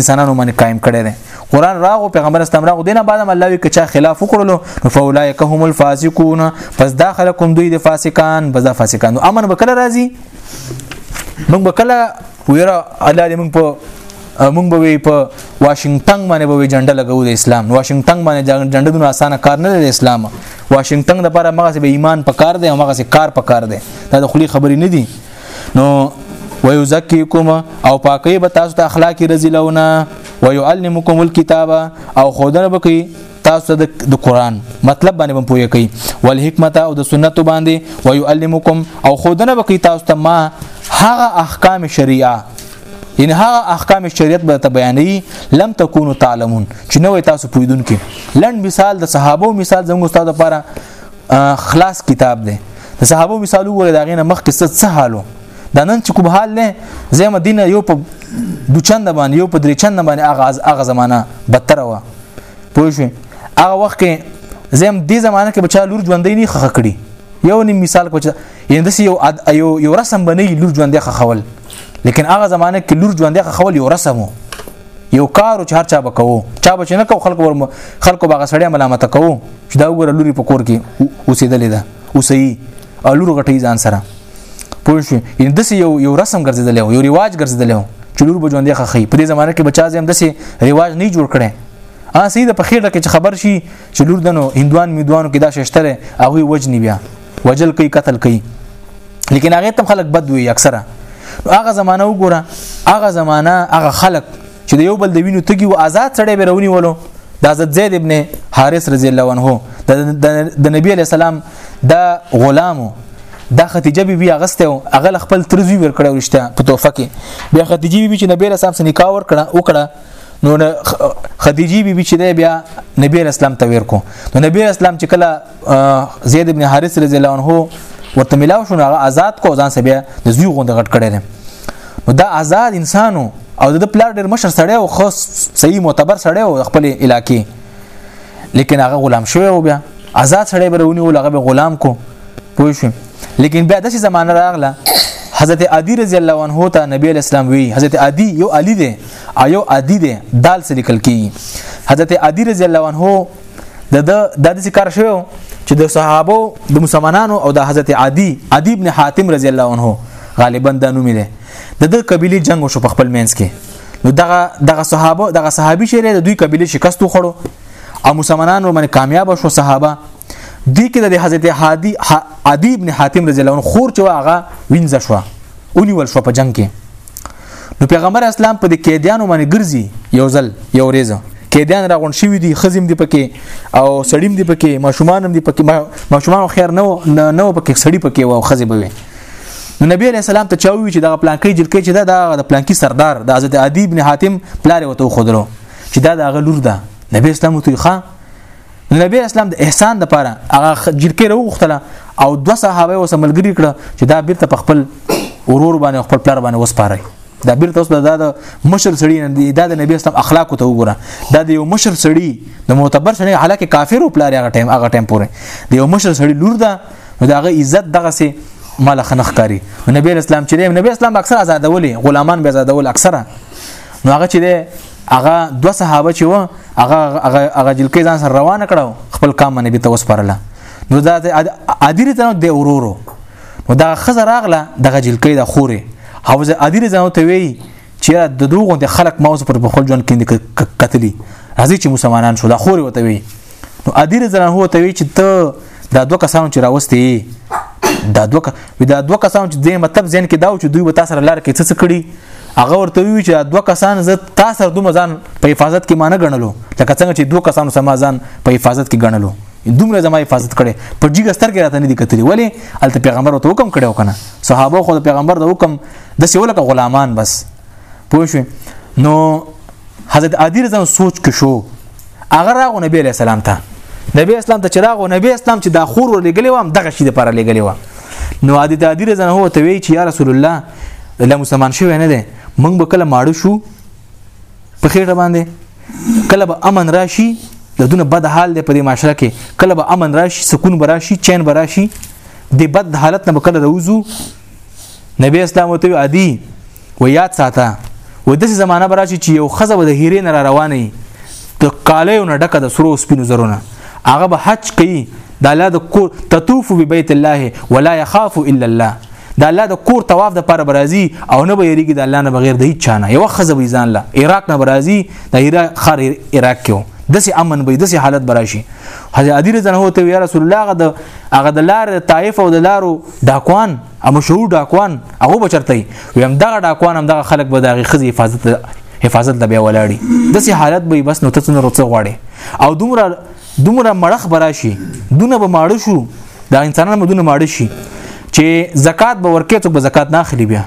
A: انسانانو باندې قائم کړی دی قران راغو پیغمبر اسلام راغو دینه بعد هم الله وی کچا خلاف وکړلو نو فولایک هم الفاسقون پس دا خلکم دوی د فاسقان بس دا فاسقان امن وکړه راځي موږ وکړه ویره الله دې موږ په مونږ به وی په واشنگټن باندې به وی جنډه لګو د اسلام واشنگټن باندې جنډه دونه اسانه کار نه دی اسلام واشنگټن د لپاره مغه به ایمان پکار دی او مغه کار پکار دی دا د خلی خبرې نه دي نو ويزكيكم او پاکي به تاسو ته اخلاقي رزلونه ويعلمكم الكتاب او خودنه بکی تاسو د قران مطلب باندې بم پوهه کوي ول حکمت او د سنت باندې ويعلمكم او خودنه بکی تاسو ته ما هغه احکام شریعه ان هغه احکام شریعت به ته بیانې لم تکونو تعلمون چې نو تاسو پویدون کې لند مثال د صحابه مثال زموږ استاد لپاره خلاص کتاب دی د صحابه مثال وګوره دا غینه مخ کې څه حالو دا نن چې کوم حال نه زه مدینه یو په دوچند باندې یو په درې چند باندې اغاز اغه زمانہ بدتر و پوه شو هغه وخت کې زم دې زمانہ کې بچا لور ژوندې نه خخ کړي یو نیم مثال کوچ یعنی داسې یو عد... یو یو رسم به نه وي لور ژوندې خخول لیکن هغه زمانه کې لور ژوندې خخول یو رسم و یو کار چې هر چا به کوو چا به چې نه کو خلکو ورم خلکو باغ سړی ملامت کوو چې دا وګوره لوري په کور کې اوسېدلې ده اوسې او لور غټي ځان سره پوه شو یعنی داسې یو یو رسم ګرځیدل یو ریواج ګرځیدل چې لور به ژوندې خخې په دې زمانه کې بچا زم داسې ریواج نه جوړ کړي ا سید په خېټه کې خبر شي چې لور دنو هندوان میدوانو کې دا ششتره هغه وجنی بیا وجل کوي قتل کوي لیکن هغه تم خلک بد وي اکثره هغه زمانہ وګوره هغه زمانہ هغه خلک چې د یو بل د وینو تګي او آزاد سړی به رونی ولو د حضرت زید ابن حارث رضی الله عنه د نبی علی السلام د غلامو د خدیجه بی بی اغسته او هغه خپل ترزوی ور کړو رښتیا په توفه کې بیا خدیجه بی بی چې نبی علی السلام سره نکاح ور کړه او کړه نو خدیجه بی بی چې بیا نبی اسلام ته ورکو نو نبی اسلام چې کله زید ابن حارث رضی الله عنه ورته ملاو شو هغه آزاد کو ځان سبیا د زوی غوند غټ کړی دی نو دا آزاد انسانو او د پلار ډیر مشر سړی او خو صحیح معتبر سړی او خپل علاقې لیکن هغه غلام شوی او بیا آزاد سړی برونی ول هغه غلام کو پوه شو لیکن بیا داسې زمانه راغله حضرت عدی رضی الله عنه ته نبی اسلام وی حضرت عدی یو علی دی او یو عدی دی دال سره لیکل کی حضرت عدی رضی الله عنه د د داسې کار شوی چې د صحابه د مسلمانانو او د حضرت عادی عادی ابن حاتم رضی الله عنه غالبا د نوم دی د د قبيله جنگ شو په خپل مینس کې نو دغه دغه صحابه دغه صحابي شری د دوی قبيله شکست وخړو او مسلمانانو باندې کامیاب شو صحابه دی کې د حضرت هادي عادی ابن حاتم رضی الله عنه خور چې واغه وینځ شو اونیول شو په جنگ کې نو پیغمبر اسلام په دې قیدیانو باندې ګرځي یو ځل یو ریزه قیدیان راغون شوی دي خزم دي پکې او سړیم دي پکې ماشومان هم دي پکې ماشومان خیر نه نه پکې سړی پکې او خزه به وي نو نبی علیہ السلام ته چاوي چې دا پلانکی جلکی چې دا د پلانکی سردار د حضرت عدی ابن حاتم پلار وته خو درو چې دا د غلور ده نبی اسلام ته ښه نو نبی اسلام د احسان د پاره هغه جلکې راوغختله او دوه صحابه اوس ملګری کړه چې دا بیرته په خپل ورور باندې خپل پلار باندې وسپاره دا بیرته اوس دا د مشر سړی نه دی دا د نبی اسلام اخلاق ته وګوره دا د یو مشر سړی د معتبر سړی حالکه کافر او پلار هغه ټیم هغه ټیم پورې د یو مشر سړی لور ده نو دا هغه عزت دغه سي مال خنخ کاری نبی اسلام چې نبی اسلام اکثر آزادولې غلامان به آزادول اکثره نو هغه چې دی هغه دوه صحابه چې و هغه هغه جلکې ځان سره روانه کړو خپل کام نبی ته وسپارله نو دا ادیر ته د اورورو نو دا خزه راغله دغه جلکې د خوري او زه ادیر ځان ته وی چې د دوغو د خلق موز پر خپل ژوند کې قتلی راځي چې مسلمانان شو دا خوري وته وی نو ادیر ځان هو ته وی چې ته دا دوه کسانو چې راوستي دا دوه دا دوه کسانو چې د مطلب ځین کې دا چې دوی به تاسو لار کې څه کړی هغه ورته وی چې دوه کسان زه تاسو سره دوه ځان په حفاظت کې مانه غنلو لکه څنګه چې دوه کسانو سما ځان په حفاظت کې غنلو دومره زما حفاظت کړي په جګ ستر کې راته نه دي کتلي ولی الته پیغمبر ته حکم کړو کنه صحابه خو د پیغمبر د حکم د سیول کا غلامان بس پوه شو نو حضرت عادی رضوان سوچ کې شو هغه راغو نبی علی السلام ته نبی اسلام ته چراغ او نبی اسلام چې دا خور ور لګلې وام دغه شي د پر لګلې وام نو عادی تعدی رضی الله ته وی چې یا رسول الله له مسلمان شوی نه دی موږ به کله ماړو شو په خېټه باندې کله به امن راشي د دونه بد حال دی په دې معاشره کې کله به امن راشي سکون به راشي چین به راشي د بد حالت نه به کله روزو نبی اسلام وته عادي و یاد ساته و داسې زمانہ براشي چې یو خزه به د هیرې نه را روانې د قالیو نه ډکه د سرو سپینو زرونه هغه به حج کوي د الله د کور تطوف ببیت الله ولا يخاف الا الله د الله د کور طواف د پر برازي او نه به یریږي د الله نه بغیر د هیڅ چانه یو خزه به ځان له عراق نه برازي د عراق خار عراق کې دسه امن به دسه حالت براشي حضرت علی رضی الله ته یا رسول الله غد هغه د لار طائف او د لارو ډاکوان او مشهور ډاکوان هغه بچرته وي هم دغه ډاکوان هم دغه خلک به دغه خزي حفاظت حفاظت ته بیا ولاړی د سي حالت به بس نو ته څنګه روڅ غواړي او دومره دومره مړخ براشي دونه به ماړ شو دا انسانان به دونه ماړ شي چې زکات به ورکې ته به زکات نه اخلي بیا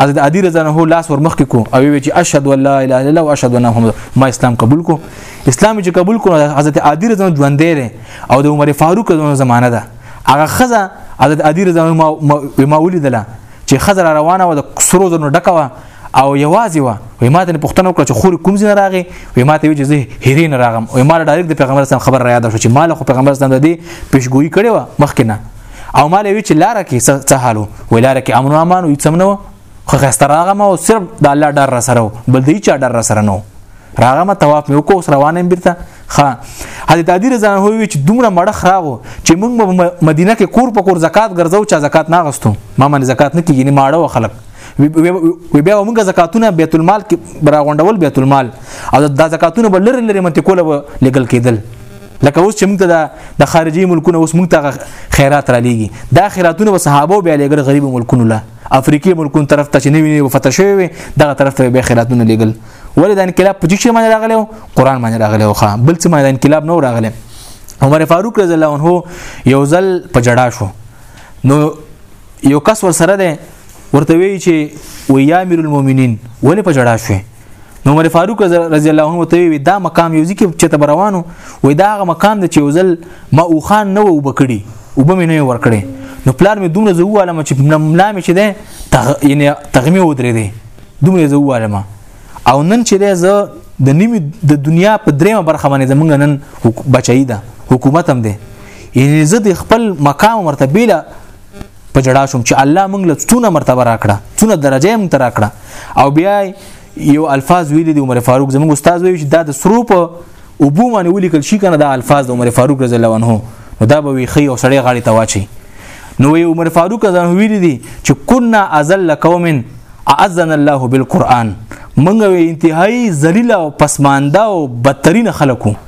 A: حضرت عدی رضی الله لاس ور مخکې کو او وی چې اشهد ان لا اله الا الله واشهد ان محمد ما اسلام قبول کو اسلام چې قبول کو حضرت عدی رضی الله ژوند دی او د عمر فاروق زمانه زمانه ده هغه خزه حضرت عدی رضی الله ما ولیدله چې خزه را روانه و د سرو زرو ډکه و او یوازې و وې ما ته پښتنه وکړه چې خور کوم ځای راغی وې ما ته وی چې زه هیرین راغم وې ما ډایرک د پیغمبر سره خبر را یاد شو چې مال خو پیغمبر سره د دې پیشګوئی کړي و مخکنه او مال وی چې لار کې څه حالو ولار کې امن او امان وي څمنو خو خسته راغم او صرف د الله ډر را سره بل دی چا ډر را سره نو راغم طواف مې وکړ اوس روانم بیرته ها حضرت عادی رضی الله عنه چې دومره مړه خراغو چې موږ مدینه کې کور په کور زکات ګرځو چا زکات نه غستو ما من زکات نه کیږي نه ماړه خلک وی بیا موږ زکاتونه بیت المال کې براغونډول بیت المال او دا زکاتونه بل لري لري منطقه له لګل کېدل لکه اوس چې موږ ته د خارجي ملکونو اوس موږ ته خیرات را لېږي دا خیراتونه به صحابه بیا لېګل غریب ملکونو له افریقي ملکونو طرف ته چې نه ویني فتح شوی وي دغه طرف ته به خیراتونه لېګل ولې د انقلاب په چې باندې راغلی او قران باندې راغلی او خان بل څه باندې انقلاب نه راغلی عمر فاروق رضی الله عنه یو ځل په جړا شو نو یو کس ور سره ده ورته وی چې وی امیر المؤمنین ولې په جړا شوې نو عمر فاروق رضی الله عنه ته وی دا مقام یو ځکه چې ته روانو وې دا هغه مقام د چوزل ما او خان نه و بکړي او به مې نه ور کړې نو پلار مې دومره زو عالم چې ملا مې چې ده تغ... یعنی تغمی ودرې دي دومره زو عالم او نن چې ده زه د نیمه د دنیا په دریمه برخه باندې زمونږ نن بچی ده حکومت هم ده یعنی زه د خپل مقام مرتبه له په جړا شوم چې الله موږ له څونه مرتبه راکړه څونه درجه موږ ته راکړه او بیا یو الفاظ ویلي دی عمر فاروق زموږ استاد ویل چې دا د سرو په اوبو باندې ولیکل شي کنه دا الفاظ د عمر فاروق رضی الله عنه نو دا به وی خي او سړی غاړي تواچي نو وی عمر فاروق رضی الله ویلي دي چې كنا ازل قوم اعزنا الله بالقران منګه انتهایی ذلیل او پسمانده او بدترین خلکو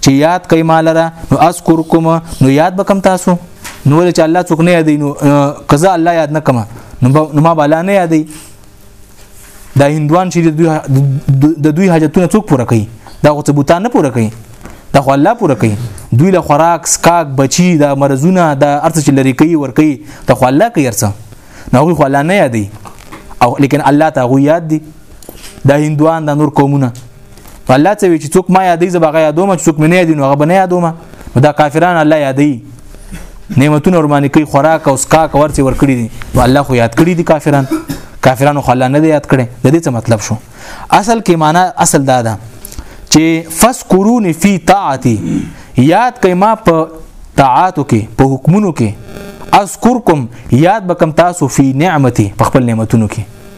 A: چې یاد کای مال را نو اذکرکم نو یاد بکم تاسو نو ول چې الله څوک نه یادې نو قضا الله یاد نه کما نو ما بالا نه یادې دا هندوان چې د دوی حاجتونه څوک پوره کوي دا خو څه بوتان نه پوره کوي دا خو الله پوره کوي دوی له خوراک سکاک بچي دا مرزونه دا ارڅ چې لري کوي ور کوي دا خو الله کوي ارڅ نو خو الله نه یادې او لیکن الله ته غو یاد دي دا هندوان دا نور قومونه الله څه وی چې څوک ما یادې زبغه یادوم څوک مې نه یادین هغه بنه یادوم دا کافران الله یادې نعمتونه ورمانه کوي خوراک او اسکا کور څه ور کړی دي الله خو یاد کړی دي کافران کافرانو خو الله نه یاد کړي د دې څه مطلب شو اصل کې معنا اصل دا ده چې فذكروني في طاعتي یاد کئ ما په طاعاتو کې په حکمونو کې اذكركم یاد بکم تاسو فی نعمتي په خپل نعمتونو کې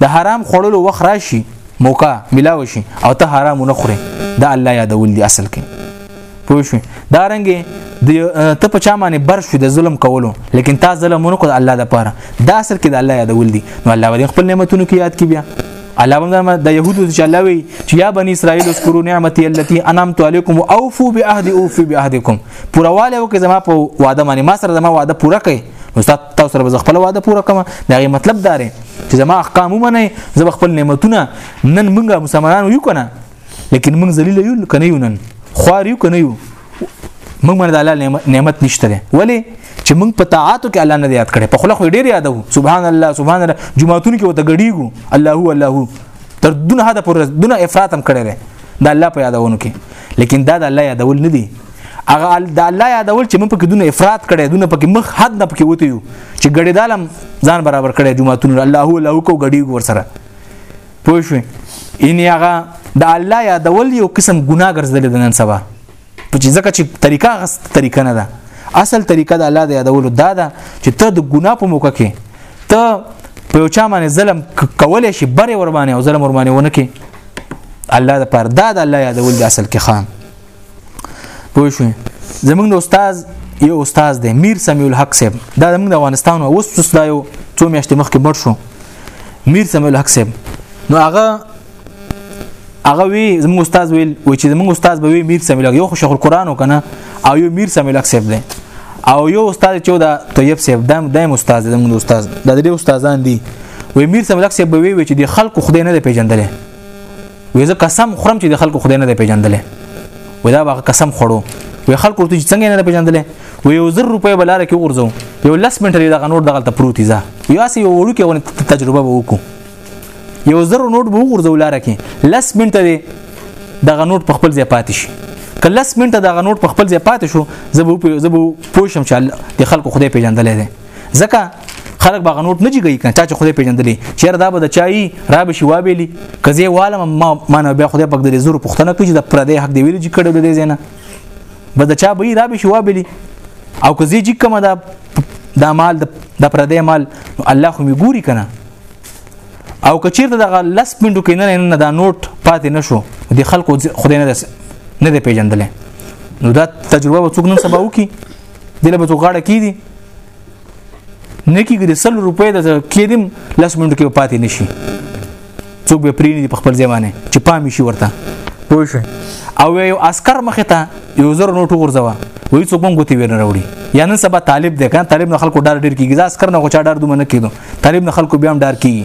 A: د حرام خوړلو وخت راشي موقع ملاو شي او ته حرام نه خوري دا الله یادول دي اصل کې پوه شو دا رنګه ته په چا باندې بر شو د ظلم کولو لیکن تا ظلم نه کړ الله د پاره دا اصل کې د الله یادول دي نو الله ولې خپل نعمتونو کې یاد کی بیا الله باندې د يهودو چې الله وی چې یا بنی اسرائیل اذكروا نعمتي التي انعمت عليكم واوفوا بعهدي اوفي بعهدكم پورواله وکي زما په وعده باندې ما سره زما وعده پوره کړئ نو تاسو سره به خپل وعده پوره کوم دا غي مطلب دار چې زما احکام ومنه زه خپل نعمتونه نن موږ مسلمانانو یو کنه لیکن موږ ذلیل یو کنه یو نن خوار یو کنه یو موږ باندې الله نعمت نشته ولی چې موږ په طاعاتو کې الله نه یاد کړي په خله خو ډیر یادو سبحان الله سبحان الله جمعهتون کې وته غړیګو الله هو الله هو تر دونه هدا پر دونه افراط هم کړي دا الله په یادونو کې لیکن دا د الله یادول نه دي هغه د الله یادول چې موږ پکې دونه افراط کړي دونه پکې مخ حد نه پکې وته یو چې غړي دالم ځان برابر کړي جمعهتون الله هو له کو غړي ور سره پوه شو ان هغه د الله یادول یو قسم ګناه ګرځیدل د نن سبا په چې ځکه چې طریقه غس طریقه نه ده اصل طریقه د الله د یادولو دا ده چې ته د ګناه په موقع کې ته په یو چا باندې ظلم کولې شي بره ور باندې او ظلم ور باندې ونه کې الله د پر دا د الله یادول د اصل کې خان پوه شو زمونږ د استاد یو استاد دی میر سمیع الحق صاحب دا زمونږ د افغانستان او اوس څه دا یو څو میاشتې مخکې مړ شو میر سمیع الحق صاحب نو هغه هغه وی زموږ استاد ویل و چې زموږ استاد به وی میر سمیع الحق یو خو شیخ القرآن وکنه او یو میر سمیع الحق صاحب دی او یو استاد چې دا طیب صاحب دم دایم استاد زموږ استاد د دې استادان دي وی میر سمیع الحق صاحب به وی چې د خلکو خدای نه پیژندل وې زه قسم خورم چې د خلکو خدای نه دی پیژندلې وې دا واغه قسم خورو وې خلکو ته څنګه نه پیژندلې وې یو زر روپۍ بلاره کې ورځو یو لس منټه دغه نور دغه ته پروتي ځه یو اسی یو وړو کې ونه تجربه وکړو یو زر نوټ به ورځو لاره کې لس منټه دی دغه نوټ په خپل ځای پاتې شي که لس منټه دغه نوټ په خپل ځای پاتې شو زه به زه به پوه شم چې د خلکو خدای پیژندلې ده ځکه خلک باغ نوټ نه جګی کنه چا چې خدای پیژندلې چیر دا به د چای را به شي وابلی کزه والم ما مانو بیا خدای پاک د زور پښتنه کوي د پردې حق دی ویل چې کړه د دې زنه به د چا به را به شي وابلی او کزه چې کومه دا دا مال د پردې مال الله خو می ګوري کنه او کچیر دغه لس پندو کې نه نه دا نوټ پاتې نشو د خلکو خدای نه نه پیژندلې نو دا تجربه وڅوک نن سبا وکي دله به تو غاړه کی دي نه کیږي د 100 روپۍ د کېدم لس منټو کې پاتې نشي څوک به پرې نه په خپل ځای باندې چې پام شي ورته پوه شو او یو عسكر مخه ته یو زر نوټ ورځوا وای څوک مونږ ته ویل راوړي یا نن سبا طالب دی کان طالب نه خلکو ډار ډیر کیږي عسكر نه غوچا ډار دومره نه کیدو طالب نه خلکو بیا هم ډار کیږي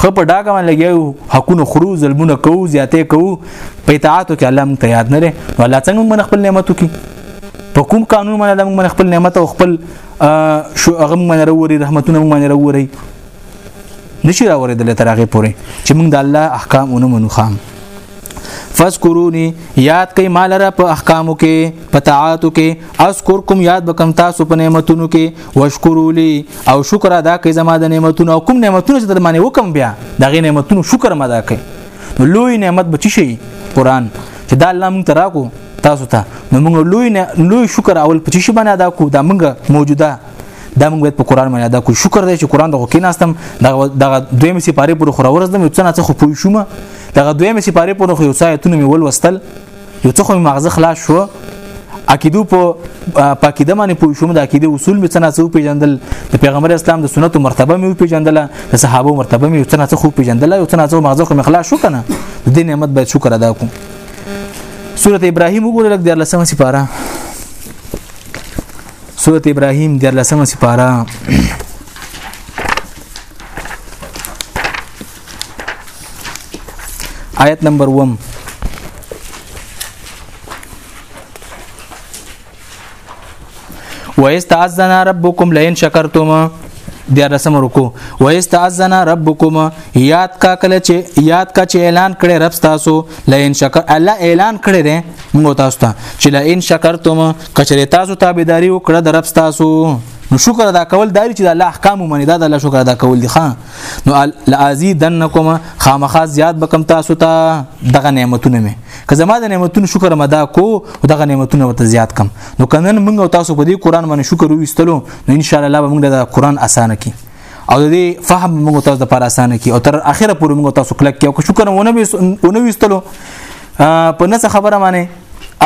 A: خو په ډاګه باندې لګیو حقونه خرو ظلمونه کوو زیاتې کوو په اطاعت کې الله مونږ ته یاد نه لري نو الله څنګه مونږ خپل نعمتو کې په کوم قانون باندې الله مونږ خپل نعمت او خپل شو هغه مونږ راوري رحمتونه مونږ راوري نشي راوري د لته راغې پوري چې مونږ د الله احکام ونه منو خام فذكروني یاد کئ مال را په احکامو کې په طاعاتو کې اذكركم یاد بکم تاسو په نعمتونو کې واشکروا لي او شکر ادا کئ زما د نعمتونو او کوم نعمتونو چې در باندې وکم بیا دغه نعمتونو شکر مدا کئ نو لوی نعمت بچی شي قران چې دا الله مونږ تراکو تاسو ته نو موږ لوی لوی شکر اول پچی شي باندې ادا کو دا موږ موجوده دا موږ په قران باندې ادا کو شکر دی چې قران ته کې ناستم دغه دویم سی پاره پر خورور زم یو څه نه څه پوي شوم دغه دویم سی پاره پر خو یو څه ایتونه مې ول وستل یو څه خو مغزه خلاص شو عقیدو په پاکیده باندې پوه شوم د عقیده اصول مې څنګه څو پیژندل د پیغمبر اسلام د سنتو مرتبه مې پیژندل د صحابه مرتبه مې څنګه څو پیژندل او څنګه څو مغزه خو مخلا شو کنه د دې نعمت باید شکر ادا کوم سورته ابراهیم وګورئ لکه د لسمه سپاره سورت ابراهیم د لسمه سپاره آیت نمبر 1 وَيَسْتَعَذَّنَ رَبُّكُمْ لَئِن شَكَرْتُمْ بیا رسم رکو و استاذن ربکم یاد کا کله چې یاد کا چې اعلان کړي رب تاسو لئن شکر الله اعلان کړي دي موږ تاسو ته چې لئن شکرتم کچره تاسو تابعداري وکړه د رب تاسو نو شکر ادا کول داري چې د الله احکام ومني دا د الله شکر ادا کول دي ښا نو لازی دنکم خامخا زیات بکم تاسو ته دغه نعمتونه می که زما د نعمتونو شکر مدا کو دغه نعمتونه ورته زیات کم نو کنن موږ تاسو په دې قران باندې شکر وستلو نو ان شاء الله به موږ د قران اسانه کی او د دې فهم موږ تاسو لپاره اسانه کی او تر اخره پورې موږ تاسو کلک کیو شکر ونه ونه وستلو په نس خبره معنی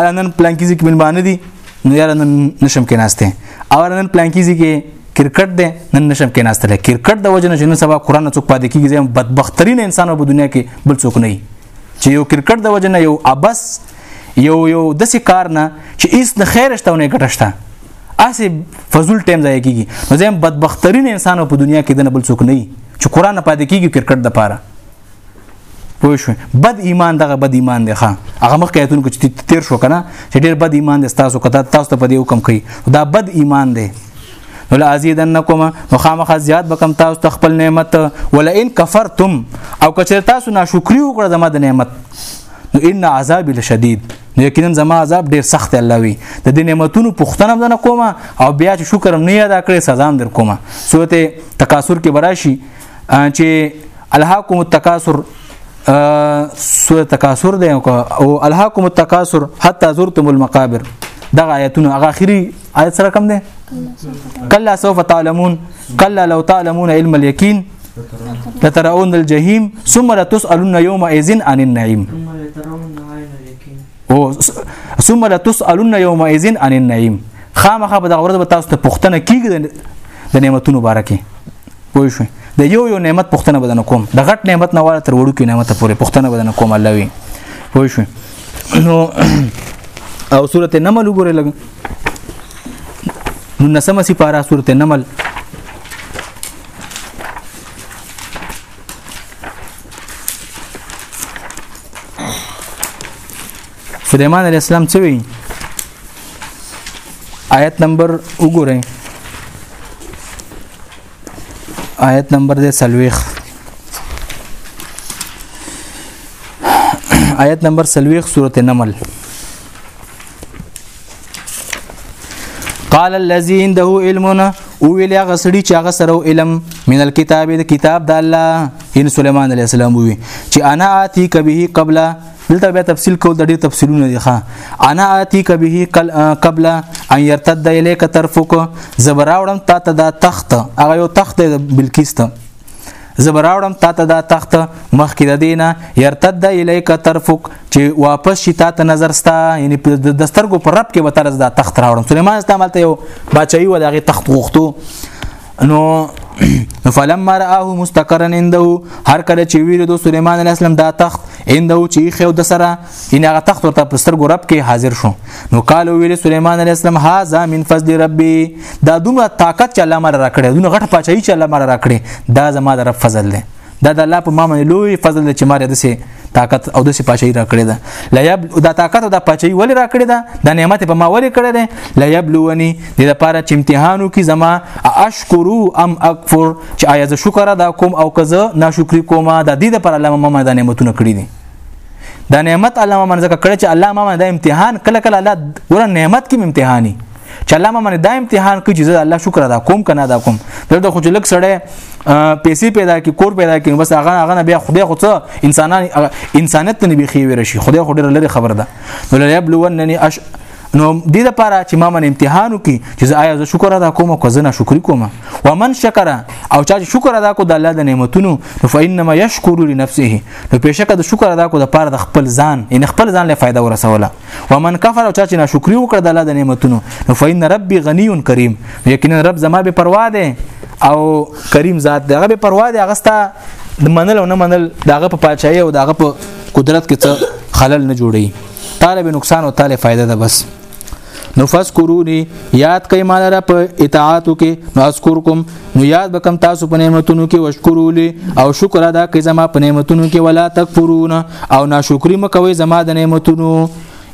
A: الانن پلان کیږي کې ملمانه دي نو یار نن نشم کې ناشته او نن پلان کیږي کې کرکټ دی نن نشم کې ناشته کرکټ د وجنه چې نن سبا قران څوک پاتې کیږي بدبخترین انسان په دنیا کې بل څوک نه چې یو کرکټ د وجه نه یو ابس یو یو داسې کار نه چې هیڅ د خیر شته نه ګټه شته اسی فضول ټیم ځای کیږي نو زم بدبخترین انسان په دنیا کې د نه بل څوک نه چې قران نه پاتې کیږي کرکټ د پاره پوه شو بد ایمان دغه بد ایمان دی ښا هغه مخکې ایتون کو چې تیر شو کنه چې ډیر بد ایمان دی تاسو کته تاسو ته په دې حکم کوي دا بد ایمان دی ولا ازيدنکم نو خامخ زیات بکم تاسو ته خپل نعمت ولا ان کفرتم او کچر تاسو ناشکری وکړه د مد نعمت نو ان عذاب لشدید نو یقینا زما عذاب ډیر سخت الله وی د دې نعمتونو پښتنه نه کومه او بیا چې شکر نه ادا کړې سزا هم در کومه سورته تکاثر کې براشي چې الهاکم التکاثر سورته تکاثر دی او الهاکم التکاثر حتا زرتم المقابر دغه آیتونه هغه اخري آیت سره کم دی کلا سوف تعلمون کلا لو تعلمون علم اليقين لترون الجحيم ثم لتسالون يومئذ عن النعيم او ثم لتسالون يومئذ عن النعيم خامخه به د ورځ به تاسو ته پوښتنه کیږي د نعمتونو باره کې پوه شئ د یو یو نعمت پښتنه بدن کوم د غټ نعمت نه والا تر وړو کې نعمت پورې پښتنه بدن کوم الله وی پوه شو نو او سورته نمل وګوره لګ نو نسمه سپاره سورته نمل سليمان عليه السلام څه وی آیت نمبر وګورئ آیت نمبر دې سلويخ آیت نمبر سلويخ سورته نمل قال الذي عنده علمنا او ویل هغه سړي چې هغه سره علم من الكتاب د کتاب د الله ان سليمان عليه السلام وی چې انا آتی کبه قبل دلته بیا تفصیل کو د ډېر تفصیلونه دي ښا انا آتی کبه قبل ان يرتد اليك طرفك زبراوړم تا ته دا تخت هغه یو تخت بلکیسته زه به راوړم تا ته دا تخت مخکې د دینه يرتد الیک ترفق چې واپس شي تا ته نظر ستا یعنی د سترګو پر رب کې به ترز دا تخت راوړم سليمان استعمال ته یو بچي و دغه تخت غوښتو نو فلما راه مستقرا عنده هر کله چې ویل دو سليمان عليه السلام دا تخت عنده چې خو د سره یعنی هغه تخت ورته پر سترګو رب کې حاضر شو نو قال ویل سليمان عليه السلام هاذا من فضل ربي دا دومره طاقت چې الله مر راکړي دومره غټه پاچاهي چې الله مر راکړي دا زما د رب فضل دی دا د الله په ما باندې لوی فضل دی چې مار د سه طاقت او د سه پاچاهي راکړي دا لا یب دا طاقت او دا پاچاهي ولې راکړي دا د نعمت په ما ولې کړي دا لا یبلونی د لپاره چې امتحانو کې زما اشکرو ام اکفر چې آیا زه شکر ادا کوم او که زه ناشکری کوم دا د دې لپاره الله ما ما د نعمتونو کړی دي دا نعمت الله ما منځکه کړی چې الله ما باندې امتحان کله کله الله ور نعمت کې امتحاني چې الله ما باندې دا امتحان کوي چې الله شکر ادا کوم کنه ادا کوم دلته خو چې لک سړی پیسې پیدا کی کور پیدا کی بس هغه هغه بیا خدای خو څه انسانان انسانیت نه بيخي ورشي خدای خو ډېر لري خبر ده ولې یبلونني اش نو دې لپاره چې ما من امتحان وکي چې زه آیا زه شکر ادا کوم او زه نه شکر کوم و من شکر او چا چې شکر ادا کو د الله د نعمتونو نو فإنما يشكر لنفسه نو پېشکه د شکر ادا کو د پاره د خپل ځان ان خپل ځان له فائدہ ورسوله و من کفر او چا چې ناشکری وکړ د الله د نعمتونو نو فإن ربي غني کریم یقینا رب زما به پروا ده او کریم ذات دغه به پروا ده هغه ستا د منل او نه منل دغه په پاچاهي او دغه په قدرت کې څه خلل نه جوړي تاله به نقصان او تاله فائدہ ده بس نو فذكروني یاد کئ مال را په اطاعت کې نو اذكركم نو یاد بکم تاسو په نعمتونو کې وشکرو لي او شکر ادا کئ زما په نعمتونو کې ولا تکفرون او ناشکری مکوي زما د نعمتونو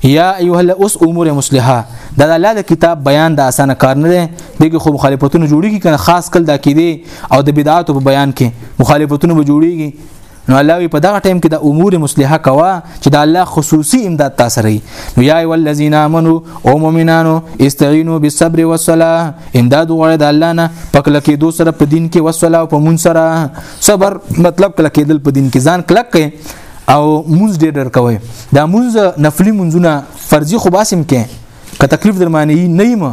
A: یا ایها الاس امور مصلحه دا د الله د کتاب بیان د اسانه کار نه دی دغه خو مخالفتونه جوړیږي کنه خاص کل دا کیدی او د بدعاتو په بیان کې مخالفتونه به جوړیږي نو الله وی په دغه ټیم کې د امور مصلحه کوا چې د الله خصوصي امداد تاسو لري نو یا ای ولذین امنو او مؤمنانو استعینوا بالصبر والصلاه امداد غواړي د الله نه پکله کې دو سره په دین کې وصلا او په مون سره صبر مطلب کله کې دل په دین کې ځان کلک کې او مونږ ډېر ډېر کوي دا مونږ نفلی مونږونه فرضي خو باسم کې که تکلیف در معنی نه یم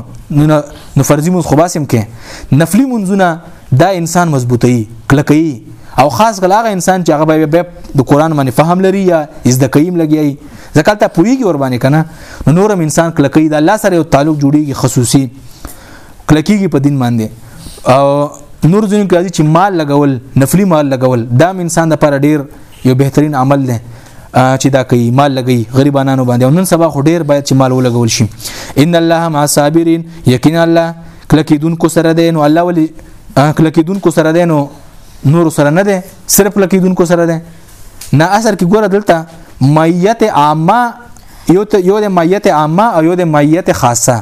A: نو فرضي مونږ خو باسم کې نفلي مونږونه دا انسان مضبوطي کلکي او خاص غل هغه انسان چې هغه به د قران باندې فهم لري یا زده کيم لګي ځکه ته پويږي ور باندې کنه نو نورم انسان کلکي د الله سره یو تعلق جوړيږي خصوصي کلکيږي په دین باندې او نور ځینې کوي چې مال لګول نفلي مال لګول دا انسان لپاره ډیر یو بهترین عمل دی چې دا کوي مال لګي غریبانو باندې او نن سبا خو ډیر باید چې مال ولګول شي ان الله مع صابرین یقینا الله کلکیدونکو سره دی نو الله ولی کلکیدونکو سره دی نو نور سره نه دی صرف کلکیدونکو سره دی نه اثر کې ګوره دلته مایت عامه یو ته یو د مایت عامه او یو د مایت خاصه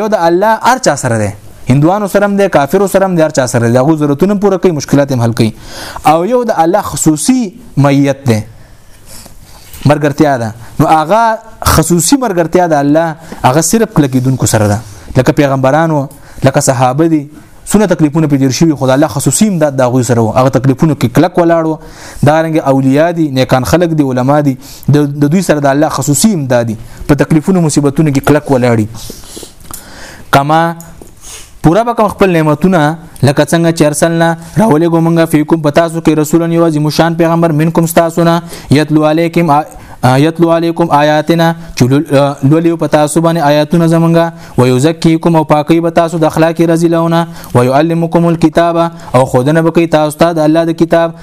A: یو د الله ارچا سره دی هندوانو سره هم دی کافرو سره هم دی ارچا سره دی هغه ضرورتونه پوره کوي مشکلات هم حل کوي او یو د الله خصوصي میت ده مرګرتیا ده نو هغه خصوصي مرګرتیا ده الله هغه صرف کله کې دونکو سره ده لکه پیغمبرانو لکه صحابه دي سونه تکلیفونه په دیر شوی خدای الله خصوصي امداد دا غوي سره هغه تکلیفونه کې کلک ولاړو دا رنګ اولیاء دي نیکان خلق دي علما دي د دوی سره د الله خصوصي امدادي په تکلیفونو مصیبتونو کې کلک ولاړي کما پورا به کوم خپل نعمتونه لکه څنګه چې ارسلنا راولې ګومنګه فیکم پتا سو کې رسولن یو عظیم شان پیغمبر منکم تاسو نه یتلو علیکم یتلو علیکم آیاتنا لولیو پتا سو باندې آیاتونه زمونږه ويزکیکم او پاکي به تاسو د اخلاقی رزلونه ويعلمکم الكتاب او خودنه بکی تاسو ته د الله د کتاب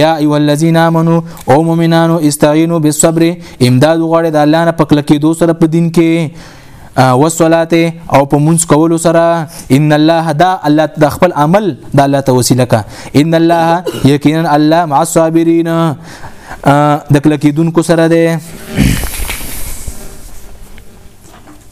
A: یا ایو الذین آمنو او مؤمنانو استعینوا بالصبر امداد غواړي د الله نه پکله کې دوه سره په دین کې وسولاته او په منځ کولو سره ان الله دا الله د خپل عمل د الله ته وسیله کا ان الله یقینا الله مع الصابرین د کله کې دونکو سره ده